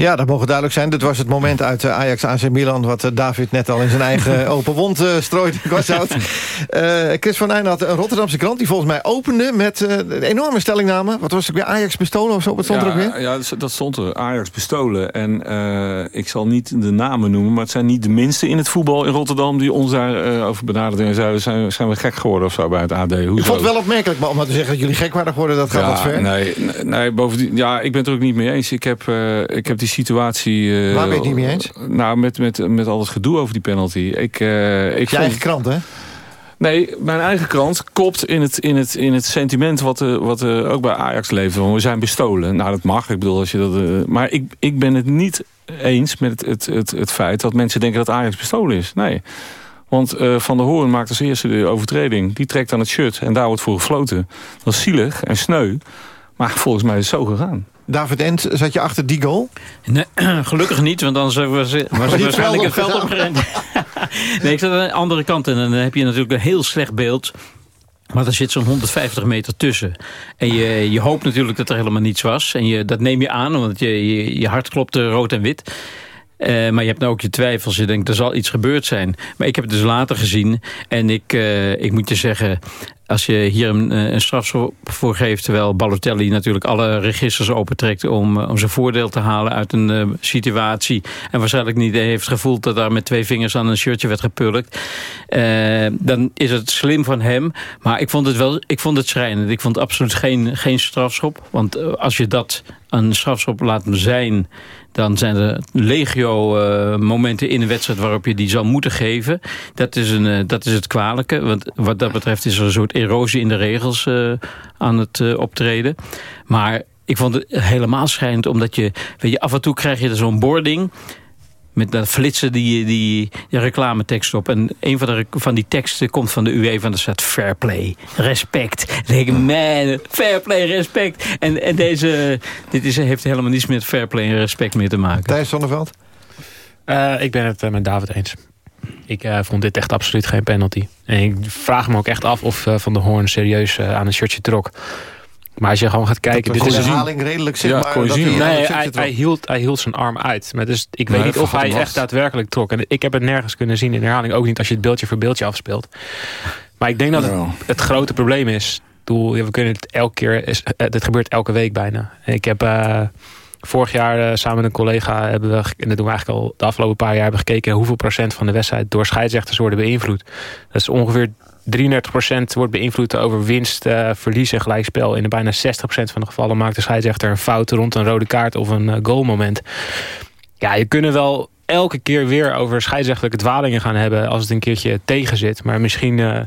Ja, dat mogen duidelijk zijn. Dit was het moment uit Ajax AC Milan... wat David net al in zijn eigen [LAUGHS] open wond uh, strooide. [LAUGHS] Uh, Chris van Eijn had een Rotterdamse krant... die volgens mij opende met uh, een enorme stellingname. Wat was het weer? Ajax bestolen of zo? Wat stond ja, er ook weer? Ja, dat stond er. Ajax bestolen. En ik zal niet de namen noemen... maar het zijn niet de minste in het voetbal in Rotterdam... die ons daarover over benaderden en zeiden... Zijn, zijn we gek geworden of zo bij het AD. Hoezo? Ik vond het wel opmerkelijk, maar om te zeggen dat jullie gek waren geworden... dat gaat ja, wat ver. Nee, nee, bovendien, ja, ik ben het er ook niet mee eens. Ik heb, ik heb die situatie... Uh, Waar ben je het niet mee eens? Nou, met, met, met al het gedoe over die penalty. Ik, uh, ik Je vond, eigen krant, hè? Nee, mijn eigen krant kopt in het, in het, in het sentiment wat, uh, wat uh, ook bij Ajax leeft. We zijn bestolen. Nou, dat mag. Ik bedoel, als je dat, uh, maar ik, ik ben het niet eens met het, het, het, het feit dat mensen denken dat Ajax bestolen is. Nee. Want Van der Hoorn maakt als eerste de overtreding. Die trekt aan het shirt en daar wordt voor gefloten. Dat is zielig en sneu. Maar volgens mij is het zo gegaan. David Ent, zat je achter die goal? Nee, [CLEARS THROAT] gelukkig niet, want anders was, was, het waarschijnlijk een veld opgerend. [LAUGHS] nee, ik zat aan de andere kant en dan heb je natuurlijk een heel slecht beeld. Maar er zit zo'n 150 meter tussen. En je, je hoopt natuurlijk dat er helemaal niets was. En je, dat neem je aan, want je, je, je hart klopt rood en wit. Uh, maar je hebt nou ook je twijfels. Je denkt, er zal iets gebeurd zijn. Maar ik heb het dus later gezien. En ik, uh, ik moet je zeggen, als je hier een, een straf voor geeft... terwijl Balotelli natuurlijk alle registers opentrekt... om, om zijn voordeel te halen uit een situatie... en waarschijnlijk niet heeft gevoeld dat daar met twee vingers aan een shirtje werd gepulkt... Dan is het slim van hem. Maar ik vond het wel ik vond het schrijnend. Ik vond absoluut geen, geen strafschop. Want als je dat een strafschop laat zijn dan zijn er legio uh, momenten in een wedstrijd waarop je die zal moeten geven. Dat is, een, uh, dat is het kwalijke. Want wat dat betreft is er een soort erosie in de regels uh, aan het optreden. Maar ik vond het helemaal schijnend omdat je, weet je, af en toe krijg je zo'n boarding met dat flitsen die, die, die reclametekst op. En een van, de, van die teksten komt van de UE van de staat fair play, respect. Dan denk ik, man, fair play, respect. En, en deze, dit is, heeft helemaal niets met fair play en respect meer te maken. Thijs Zonneveld? Uh, ik ben het uh, met David eens. Ik uh, vond dit echt absoluut geen penalty. En ik vraag me ook echt af of Van der Hoorn serieus aan een shirtje trok. Maar als je gewoon gaat kijken... dit is een herhaling redelijk. Ja, dat hij, nee, hij, hij, hield, hij hield zijn arm uit. Maar dus, ik weet niet of hij echt daadwerkelijk trok. En ik heb het nergens kunnen zien in herhaling. Ook niet als je het beeldje voor beeldje afspeelt. Maar ik denk dat het, het grote probleem is... Doel, we kunnen het elke keer... Is, dit gebeurt elke week bijna. Ik heb... Uh, Vorig jaar uh, samen met een collega hebben we, en dat doen we eigenlijk al de afgelopen paar jaar, hebben gekeken hoeveel procent van de wedstrijd door scheidsrechters worden beïnvloed. Dat is ongeveer 33% wordt beïnvloed over winst, uh, verlies en gelijkspel. In bijna 60% van de gevallen maakt de scheidsrechter een fout rond een rode kaart of een uh, goalmoment. Ja, je kunnen wel elke keer weer over scheidsrechtelijke dwalingen gaan hebben als het een keertje tegen zit. Maar misschien uh,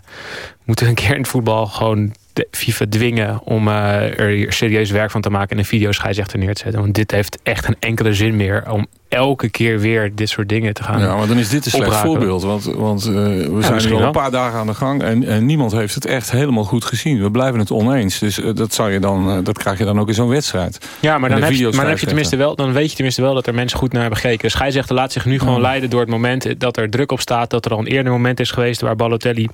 moeten we een keer in het voetbal gewoon FIFA dwingen om uh, er serieus werk van te maken en een videoscheidsrechter neer te zetten. Want dit heeft echt een enkele zin meer om elke keer weer dit soort dingen te gaan Ja, maar dan is dit een slecht opraken. voorbeeld. Want, want uh, we ja, zijn nu al een paar dagen aan de gang en, en, niemand heeft het echt helemaal goed gezien. We blijven het oneens. Dus uh, dat, zou je dan, dat krijg je dan ook in zo'n wedstrijd. Ja, maar dan, heb je, maar dan, heb je tenminste wel, dan weet je tenminste wel dat er mensen goed naar hebben gekeken. Scheidsrechter laat zich nu gewoon leiden door het moment dat er druk op staat. Dat er al een eerder moment is geweest waar Balotelli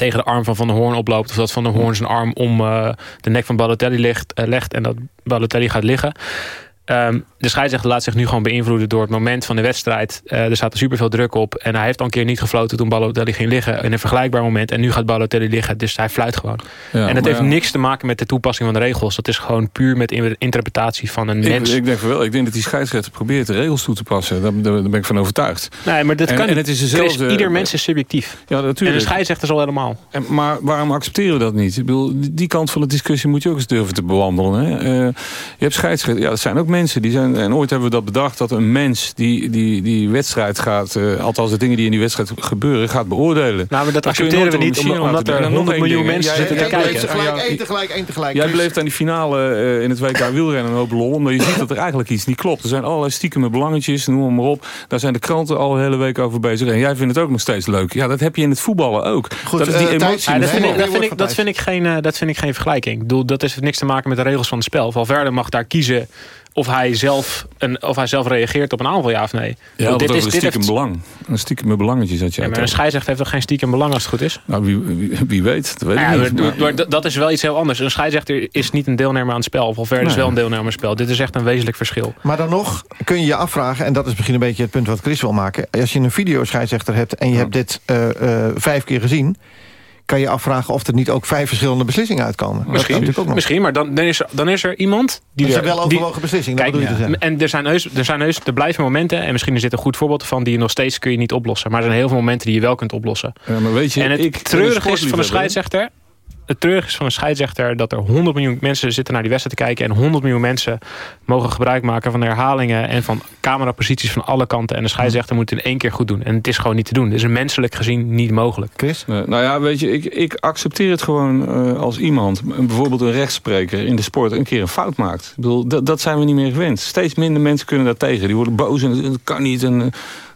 tegen de arm van Van der Hoorn oploopt. Of dat Van der Hoorn zijn arm om uh, de nek van Balotelli legt, uh, legt en dat Balotelli gaat liggen. Um, de scheidsrechter laat zich nu gewoon beïnvloeden door het moment van de wedstrijd. Uh, er staat er superveel druk op. En hij heeft al een keer niet gefloten toen Balotelli ging liggen. In een vergelijkbaar moment. En nu gaat Balotelli liggen. Dus hij fluit gewoon. Ja, en dat heeft ja. niks te maken met de toepassing van de regels. Dat is gewoon puur met interpretatie van een ik, mens. Ik denk wel. Ik denk dat die scheidsrechter probeert de regels toe te passen. Daar, daar ben ik van overtuigd. Nee, maar dat en, kan en het is dezelfde, Ieder mens is subjectief. Ja, natuurlijk. En de scheidsrechter is al helemaal. En, maar waarom accepteren we dat niet? Ik bedoel, die kant van de discussie moet je ook eens durven te bewandelen. Hè? Uh, je hebt scheidsrechters. Ja, dat zijn ook mensen. Die zijn, en ooit hebben we dat bedacht dat een mens die die, die wedstrijd gaat... Uh, althans de dingen die in die wedstrijd gebeuren, gaat beoordelen. Nou, maar dat accepteren we niet, om, omdat er 100 miljoen mensen zitten te kijken. Gelijk, één tegelijk, één tegelijk. Jij beleeft aan die finale uh, in het WK wielrennen een hoop lol... omdat je ziet dat er eigenlijk iets niet klopt. Er zijn allerlei stiekeme belangetjes, noem maar op. Daar zijn de kranten al een hele week over bezig. En jij vindt het ook nog steeds leuk. Ja, dat heb je in het voetballen ook. Goed, dat is die emotie. dat, vind ik, dat, vind ik, dat, vind ik geen, uh, dat vind ik geen vergelijking. Ik bedoel, dat heeft niks te maken met de regels van het spel. Valverde mag daar kiezen of hij zelf, een, of hij zelf reageert op een aanval, ja of nee. Ja, dit is een stiekem heeft... belang. Een stiekem belangetje dat je ja, maar een scheidsrechter heeft toch geen stiekem belang als het goed is? Nou, wie, wie, wie weet. Dat, weet ja, ik niet, maar, maar, dat is wel iets heel anders. Een scheidsrechter is niet een deelnemer aan het spel. Of Valverde nee. is wel een deelnemer aan het spel. Dit is echt een wezenlijk verschil. Maar dan nog kun je je afvragen, en dat is misschien een beetje het punt wat Chris wil maken. Als je een videoscheidsrechter hebt en je hebt dit uh, uh, vijf keer gezien kan je afvragen of er niet ook vijf verschillende beslissingen uitkomen. Misschien, ook nog. misschien maar dan, dan, is er, dan is er iemand... Die is er wel overwogen beslissing, kijk, dat bedoel je En er zijn, heus, er zijn heus, er blijven momenten, en misschien is dit een goed voorbeeld van, die je nog steeds kun je niet oplossen. Maar er zijn heel veel momenten die je wel kunt oplossen. Ja, maar weet je, en het ik, treurig is van de scheidsrechter, het treurig is van een scheidsrechter... dat er 100 miljoen mensen zitten naar die wedstrijd te kijken... en 100 miljoen mensen mogen gebruik maken van herhalingen... en van cameraposities van alle kanten. En de scheidsrechter moet het in één keer goed doen. En het is gewoon niet te doen. Het is menselijk gezien niet mogelijk. Chris? nou ja, weet je, ik, ik accepteer het gewoon uh, als iemand... bijvoorbeeld een rechtspreker in de sport... een keer een fout maakt. Ik bedoel, dat, dat zijn we niet meer gewend. Steeds minder mensen kunnen daar tegen. Die worden boos en het kan niet... En,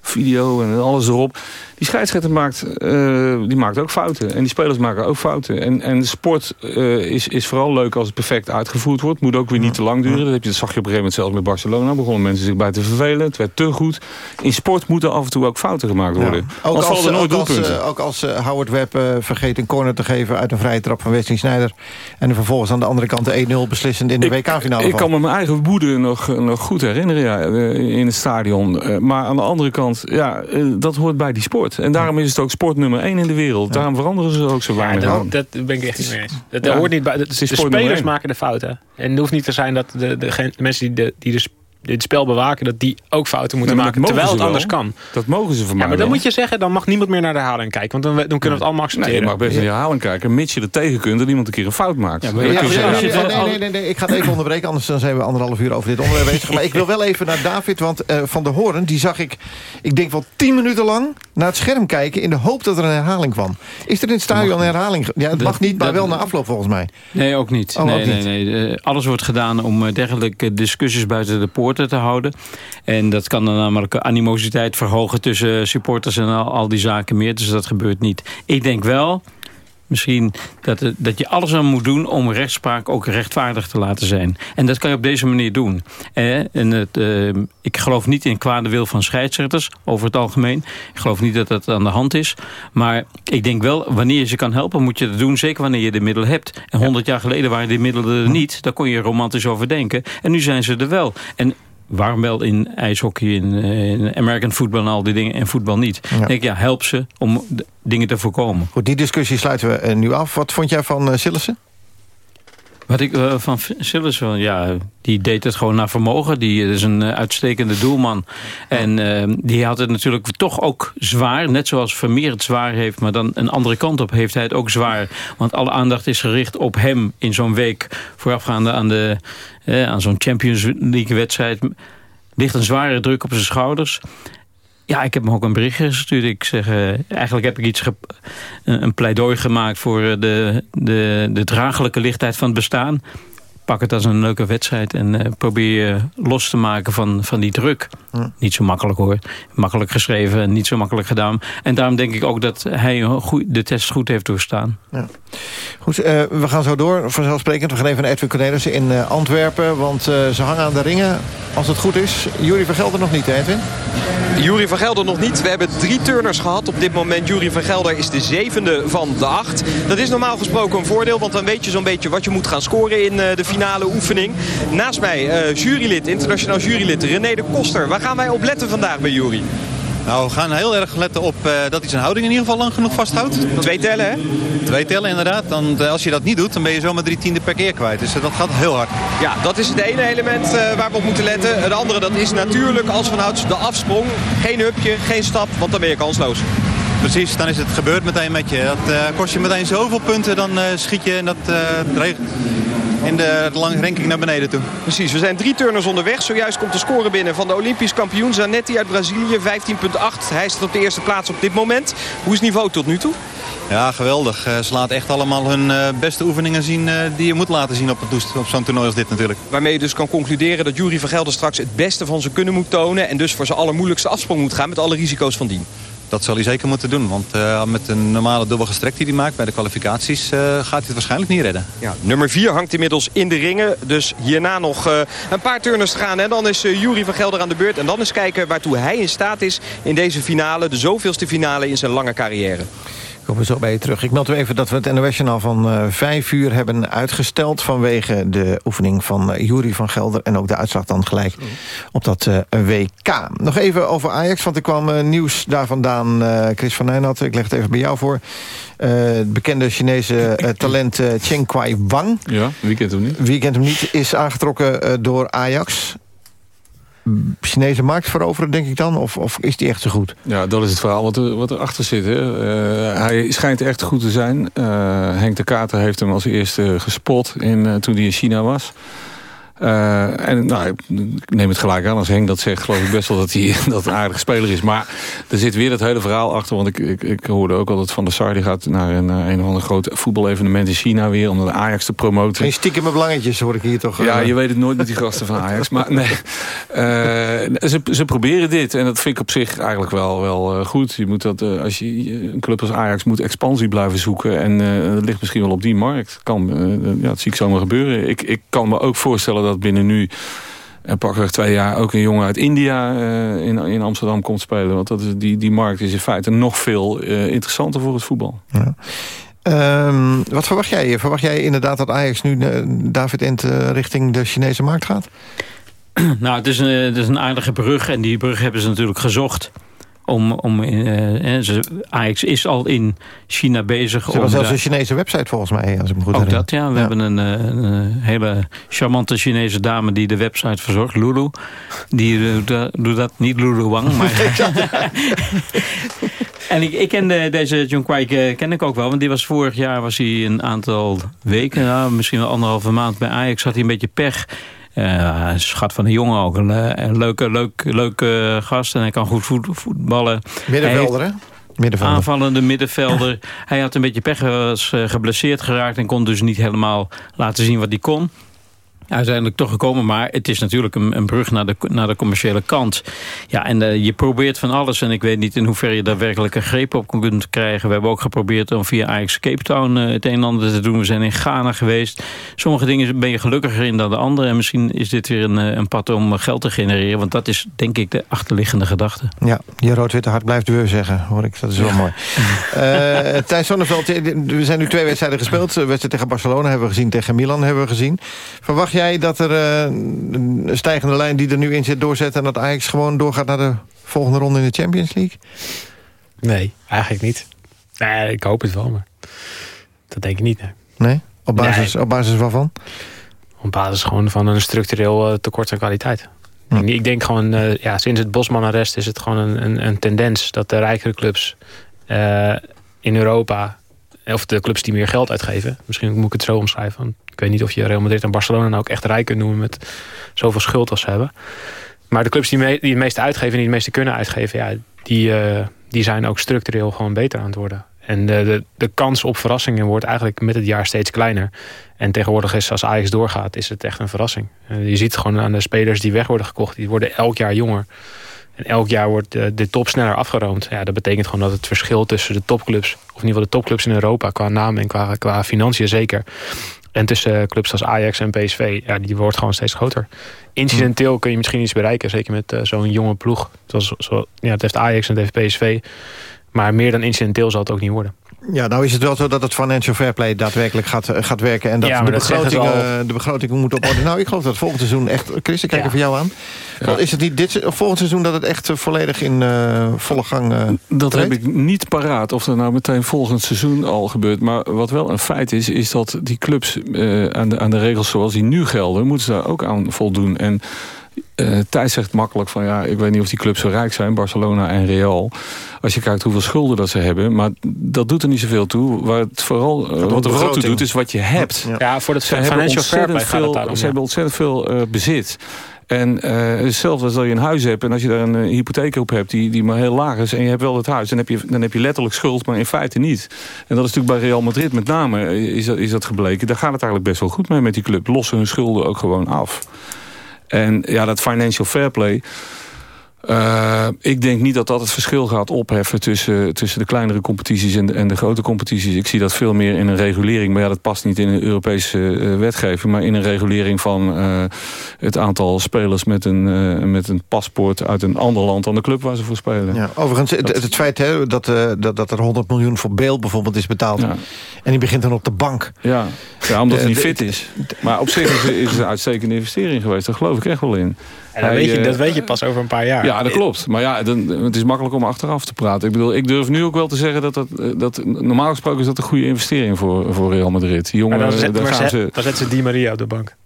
video en alles erop. Die scheidsrechter maakt, uh, die maakt ook fouten. En die spelers maken ook fouten. En, en sport uh, is, is vooral leuk als het perfect uitgevoerd wordt. Moet ook weer niet te lang duren. Dat, heb je, dat zag je op een gegeven moment zelfs met Barcelona. Begonnen mensen zich bij te vervelen. Het werd te goed. In sport moeten af en toe ook fouten gemaakt worden. Ja. Ook, als, nooit ook, als, uh, ook als Howard Webb vergeet een corner te geven... uit een vrije trap van Wesley Sneijder... en er vervolgens aan de andere kant de 1-0 beslissend in de WK-finale Ik, ik kan me mijn eigen woede nog, nog goed herinneren ja, in het stadion. maar aan de andere kant, ja, dat hoort bij die sport. En daarom is het ook sport nummer 1 in de wereld. Daarom veranderen ze ook zo weinig ja, dat, dat, ben ik echt niet mee eens. Dat, hoort niet bij, de, de spelers maken de fouten. En het hoeft niet te zijn dat de, de, de mensen die de, die de dit spel bewaken... dat die ook fouten moeten maken, terwijl het anders kan. Dat mogen ze van mij Ja, maar dan moet je zeggen, dan mag niemand meer naar de herhaling kijken. Want dan, dan kunnen we het allemaal accepteren. Nee, je mag best naar de herhaling kijken, mits je er tegen kunt... dat iemand een keer een fout maakt. Ja, maar ja, nee, nee, nee, nee, ik ga het even onderbreken, anders dan zijn we anderhalf uur over dit onderwerp bezig. Maar ik wil wel even naar David, want uh, Van de Horen, die zag ik... ik denk wel tien minuten lang naar het scherm kijken... in de hoop dat er een herhaling kwam. Is er in het stadion een herhaling? Ja, het mag niet, maar wel na afloop volgens mij. Nee, ook niet. Oh, nee, ook nee, nee. Uh, alles wordt gedaan om dergelijke discussies buiten de te houden. En dat kan dan namelijk animositeit verhogen tussen supporters en al, al die zaken meer. Dus dat gebeurt niet. Ik denk wel, misschien dat, het, dat je alles aan moet doen om rechtspraak ook rechtvaardig te laten zijn. En dat kan je op deze manier doen. Eh, en het, uh, ik geloof niet in kwade wil van scheidsrechters, over het algemeen. Ik geloof niet dat dat aan de hand is. Maar ik denk wel, wanneer je ze kan helpen, moet je dat doen. Zeker wanneer je de middelen hebt. En honderd jaar geleden waren die middelen er niet. Daar kon je romantisch over denken. En nu zijn ze er wel. En waarom wel in ijshockey, in, in American football en al die dingen en voetbal niet. Ja. Ik denk, ja, help ze om dingen te voorkomen. Goed, die discussie sluiten we uh, nu af. Wat vond jij van uh, Sillissen? Wat ik uh, van Sillissen, ja, die deed het gewoon naar vermogen. Die is een uh, uitstekende doelman. En uh, die had het natuurlijk toch ook zwaar. Net zoals Vermeer het zwaar heeft, maar dan een andere kant op heeft hij het ook zwaar. Want alle aandacht is gericht op hem in zo'n week voorafgaande aan, de, uh, aan zo'n Champions League wedstrijd. Ligt een zware druk op zijn schouders. Ja, ik heb hem ook een berichtje gestuurd. Ik zeg, uh, eigenlijk heb ik iets een pleidooi gemaakt voor de, de, de draaglijke lichtheid van het bestaan. Pak het als een leuke wedstrijd en uh, probeer je los te maken van, van die druk. Hm. Niet zo makkelijk hoor. Makkelijk geschreven en niet zo makkelijk gedaan. En daarom denk ik ook dat hij de test goed heeft doorstaan. Ja. Goed, uh, we gaan zo door. Vanzelfsprekend, we gaan even naar Edwin Cornelissen in Antwerpen. Want ze hangen aan de ringen, als het goed is. Jury van Gelder nog niet, hè Edwin? Jury van Gelder nog niet. We hebben drie turners gehad op dit moment. Jury van Gelder is de zevende van de acht. Dat is normaal gesproken een voordeel, want dan weet je zo'n beetje wat je moet gaan scoren in uh, de finale oefening. Naast mij uh, jurylid, internationaal jurylid René de Koster. Waar gaan wij op letten vandaag bij Jury? Nou, we gaan heel erg letten op uh, dat hij zijn houding in ieder geval lang genoeg vasthoudt. Twee tellen, hè? Twee tellen, inderdaad. Dan, als je dat niet doet, dan ben je zomaar drie tiende per keer kwijt. Dus dat gaat heel hard. Ja, dat is het ene element waar we op moeten letten. Het andere, dat is natuurlijk als vanouds de afsprong. Geen hupje, geen stap, want dan ben je kansloos. Precies, dan is het gebeurd meteen met je. Dat kost je meteen zoveel punten, dan schiet je en dat in de lange ranking naar beneden toe. Precies, we zijn drie turners onderweg. Zojuist komt de score binnen van de Olympisch kampioen Zanetti uit Brazilië. 15.8. Hij staat op de eerste plaats op dit moment. Hoe is het niveau tot nu toe? Ja, geweldig. Ze laten echt allemaal hun beste oefeningen zien die je moet laten zien op, op zo'n toernooi als dit natuurlijk. Waarmee je dus kan concluderen dat Jury van Gelder straks het beste van zijn kunnen moet tonen. En dus voor zijn allermoeilijkste afsprong moet gaan met alle risico's van dien. Dat zal hij zeker moeten doen. Want uh, met een normale dubbel gestrekt die hij maakt bij de kwalificaties... Uh, gaat hij het waarschijnlijk niet redden. Ja, nummer 4 hangt inmiddels in de ringen. Dus hierna nog uh, een paar turners te gaan. En dan is Jury van Gelder aan de beurt. En dan eens kijken waartoe hij in staat is in deze finale. De zoveelste finale in zijn lange carrière. Komen we zo bij je terug. Ik meld u even dat we het NOS-journaal van uh, vijf uur hebben uitgesteld... vanwege de oefening van uh, Jury van Gelder... en ook de uitslag dan gelijk op dat uh, WK. Nog even over Ajax, want er kwam nieuws daar vandaan. Chris van Nijnat, ik leg het even bij jou voor. het bekende Chinese [COUGHS] talent Chen Kwai Wang. Ja, wie kent hem niet? Wie kent hem niet, is aangetrokken door Ajax. Chinese markt veroveren, denk ik dan? Of, of is die echt zo goed? Ja, dat is het verhaal wat, er, wat erachter zit. Hè. Uh, hij schijnt echt goed te zijn. Uh, Henk de Kater heeft hem als eerste gespot in, toen hij in China was. Uh, en nou, ik neem het gelijk aan. Als Henk dat zegt, geloof ik best wel dat hij [LAUGHS] dat een aardige speler is. Maar er zit weer het hele verhaal achter. Want ik, ik, ik hoorde ook al dat Van der Sar die gaat naar een, eh, een of ander groot voetbalevenement in China weer. Om de Ajax te promoten. Geen stiekem belangetjes hoor ik hier toch. Ja, je weet het nooit met die gasten van Ajax. Maar nee, uh, ze, ze proberen dit. En dat vind ik op zich eigenlijk wel, wel goed. Je moet dat, als je een club als Ajax moet expansie blijven zoeken. En dat ligt misschien wel op die markt. Kan, ja, dat zie ik zomaar gebeuren. Ik, ik kan me ook voorstellen dat binnen nu en pakweg twee jaar ook een jongen uit India uh, in, in Amsterdam komt spelen. Want dat is, die, die markt is in feite nog veel uh, interessanter voor het voetbal. Ja. Um, wat verwacht jij? Verwacht jij inderdaad dat Ajax nu uh, David Ent richting de Chinese markt gaat? [CLEARS THROAT] Nou, het is, een, het is een aardige brug en die brug hebben ze natuurlijk gezocht om, om, Ajax is al in China bezig. Ze hebben zelfs een Chinese website volgens mij, als ik me goed Ook dat, ja. We hebben een, eh, een, hele charmante Chinese dame die de website verzorgt, Lulu. Die doet, doet dat, niet Lulu Wang, maar... [LAUGHS] [LAUGHS] en ik, ik ken deze John Kwijk ken ik ook wel, want die was vorig jaar was hij een aantal weken, nou, misschien wel anderhalve maand bij Ajax, had hij een beetje pech. Uh, schat van een jongen ook. Een, eh, een leuke, leuk, leuke gast. En hij kan goed voetballen. Middenvelder, hè? Middenvelder. Aanvallende middenvelder. hij had een beetje pech, was eh, geblesseerd geraakt... en kon dus niet helemaal laten zien wat hij kon uiteindelijk toch gekomen. Maar het is natuurlijk een, een brug naar de, naar de commerciële kant. Ja, en uh, je probeert van alles. En ik weet niet in hoeverre je daar werkelijk een greep op kunt krijgen. We hebben ook geprobeerd om via Ajax Cape Town uh, het een en ander te doen. We zijn in Ghana geweest. Sommige dingen ben je gelukkiger in dan de andere. En misschien is dit weer een, eh, een pad om geld te genereren. Want dat is denk ik de achterliggende gedachte. Ja, je rood-witte hart blijft we zeggen. Hoor ik. Dat is wel mooi. Uh, [LAUGHS] Thijs Zonneveld, we zijn nu twee wedstrijden gespeeld. wedstrijd tegen Barcelona hebben we gezien. Tegen Milan hebben we gezien. Verwacht jij dat er uh, een stijgende lijn die er nu in zit doorzet... en dat Ajax gewoon doorgaat naar de volgende ronde in de Champions League? Nee, eigenlijk niet. Nee, ik hoop het wel, maar dat denk ik niet. Nee? nee? Op, basis, op basis waarvan? Op basis gewoon van een structureel uh, tekort aan kwaliteit. Hm. Ik denk gewoon, uh, ja, sinds het Bosman-arrest is het gewoon een, een, een, tendens... dat de rijkere clubs in Europa of de clubs die meer geld uitgeven. Misschien moet ik het zo omschrijven. Ik weet niet of je Real Madrid en Barcelona nou ook echt rijk kunt noemen... met zoveel schuld als ze hebben. Maar de clubs die, die het meeste uitgeven en die het meeste kunnen uitgeven... Ja, die, uh, die zijn ook structureel gewoon beter aan het worden. En de, de, de, kans op verrassingen wordt eigenlijk met het jaar steeds kleiner. En tegenwoordig is als Ajax doorgaat, is het echt een verrassing. Uh, je ziet gewoon aan de spelers die weg worden gekocht... die worden elk jaar jonger. En elk jaar wordt de, top sneller afgeroomd. Ja, dat betekent gewoon dat het verschil tussen de topclubs... of in ieder geval de topclubs in Europa... qua naam en qua, qua financiën zeker... en tussen clubs als Ajax en PSV... Ja, die wordt gewoon steeds groter. Incidenteel kun je misschien iets bereiken. Zeker met uh, zo'n jonge ploeg. Zoals, zo, ja, het heeft Ajax en het heeft PSV. Maar meer dan incidenteel zal het ook niet worden. Ja, nou is het wel zo dat het financial fair play daadwerkelijk gaat, eh, gaat werken... en dat, de, begroting, de begroting moet op orde. Nou, ik geloof dat volgend seizoen echt... Chris, ik kijk ja. even jou aan. Ja. Is het niet dit, volgend seizoen dat het echt eh, volledig in uh, volle gang uh, Dat treedt? heb ik niet paraat of dat nou meteen volgend seizoen al gebeurt. Maar wat wel een feit is, is dat die clubs uh, aan, de, aan de regels zoals die nu gelden... moeten ze daar ook aan voldoen. En uh, Thijs zegt makkelijk van ja, ik weet niet of die clubs zo rijk zijn, Barcelona en Real. Als je kijkt hoeveel schulden dat ze hebben, maar dat doet er niet zoveel toe. Waar het vooral, uh, wat er vooral toe doet, is wat je hebt. Ja, ja voor het ze hebben ontzettend veel, daarom, Ze hebben ontzettend veel uh, bezit. En uh, hetzelfde als dat je een huis hebt en als je daar een hypotheek op hebt die, die maar heel laag is en je hebt wel het huis, dan heb je, dan heb je letterlijk schuld, maar in feite niet. En dat is natuurlijk bij Real Madrid met name is dat, is dat gebleken. Daar gaat het eigenlijk best wel goed mee met die club. Lossen hun schulden ook gewoon af. En ja, dat financial fair play... Uh, ik denk niet dat dat het verschil gaat opheffen tussen, tussen de kleinere competities en de, en de grote competities. Ik zie dat veel meer in een regulering. Maar ja, dat past niet in een Europese uh, wetgeving. Maar in een regulering van uh, het aantal spelers met een, met een paspoort uit een ander land dan de club waar ze voor spelen. Ja, overigens, het, het, feit hè, dat, dat, dat er 100 miljoen voor Beel bijvoorbeeld is betaald. Ja. En die begint dan op de bank. Ja, ja omdat hij niet fit is. Maar op zich is, is het een uitstekende investering geweest. Daar geloof ik echt wel in. En dat, weet je, dat weet je pas over een paar jaar. Ja, dat klopt. Maar ja, dan, het is makkelijk om achteraf te praten. Ik bedoel, ik durf nu ook wel te zeggen dat dat, dat normaal gesproken is dat een goede investering voor, voor Real Madrid. Die jongen, maar dan, zet, daar gaan ze, dan zet ze Di Maria op de bank.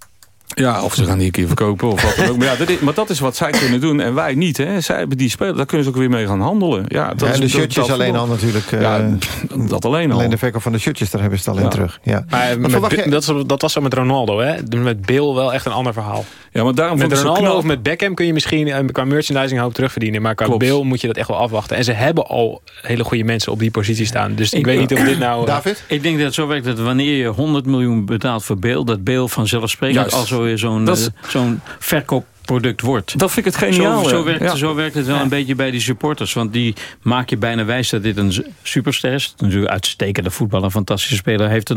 Ja, of ze gaan die een keer verkopen of wat dan ook. Maar, ja, dat is, maar dat is wat zij kunnen doen en wij niet. Hè. Zij hebben die spelen, daar kunnen ze ook weer mee gaan handelen. Ja, dat Ja, is de shirtjes dat alleen voetbal. al natuurlijk. eh, Ja, [LAUGHS] dat alleen al. Alleen de verkoop van de shirtjes, daar hebben ze het al in Ja. terug. Ja. Maar Wat met, verwacht jij- dat, is- dat was zo met Ronaldo, hè? Met Bill wel echt een ander verhaal. Ja, maar daarom met vond ik het zo Ronaldo knap. of met Beckham kun je misschien eh, qua merchandising een hoop terugverdienen. Maar qua Klopt. Bill moet je dat echt wel afwachten. En ze hebben al hele goede mensen op die positie staan. Dus ik, weet niet of dit nou... eh, Ik denk dat het zo werkt dat wanneer je 100 miljoen betaalt voor Beel... dat Beel vanzelfsprekend al zo weer zo'n eh, zo'n verkoopproduct wordt. Dat vind ik het geniaal. Zo, zo, werkt, Ja. zo werkt het wel een beetje bij die supporters. Want die maak je bijna wijs dat dit een superster is. Natuurlijk uitstekende voetballer, fantastische speler. Heeft het nog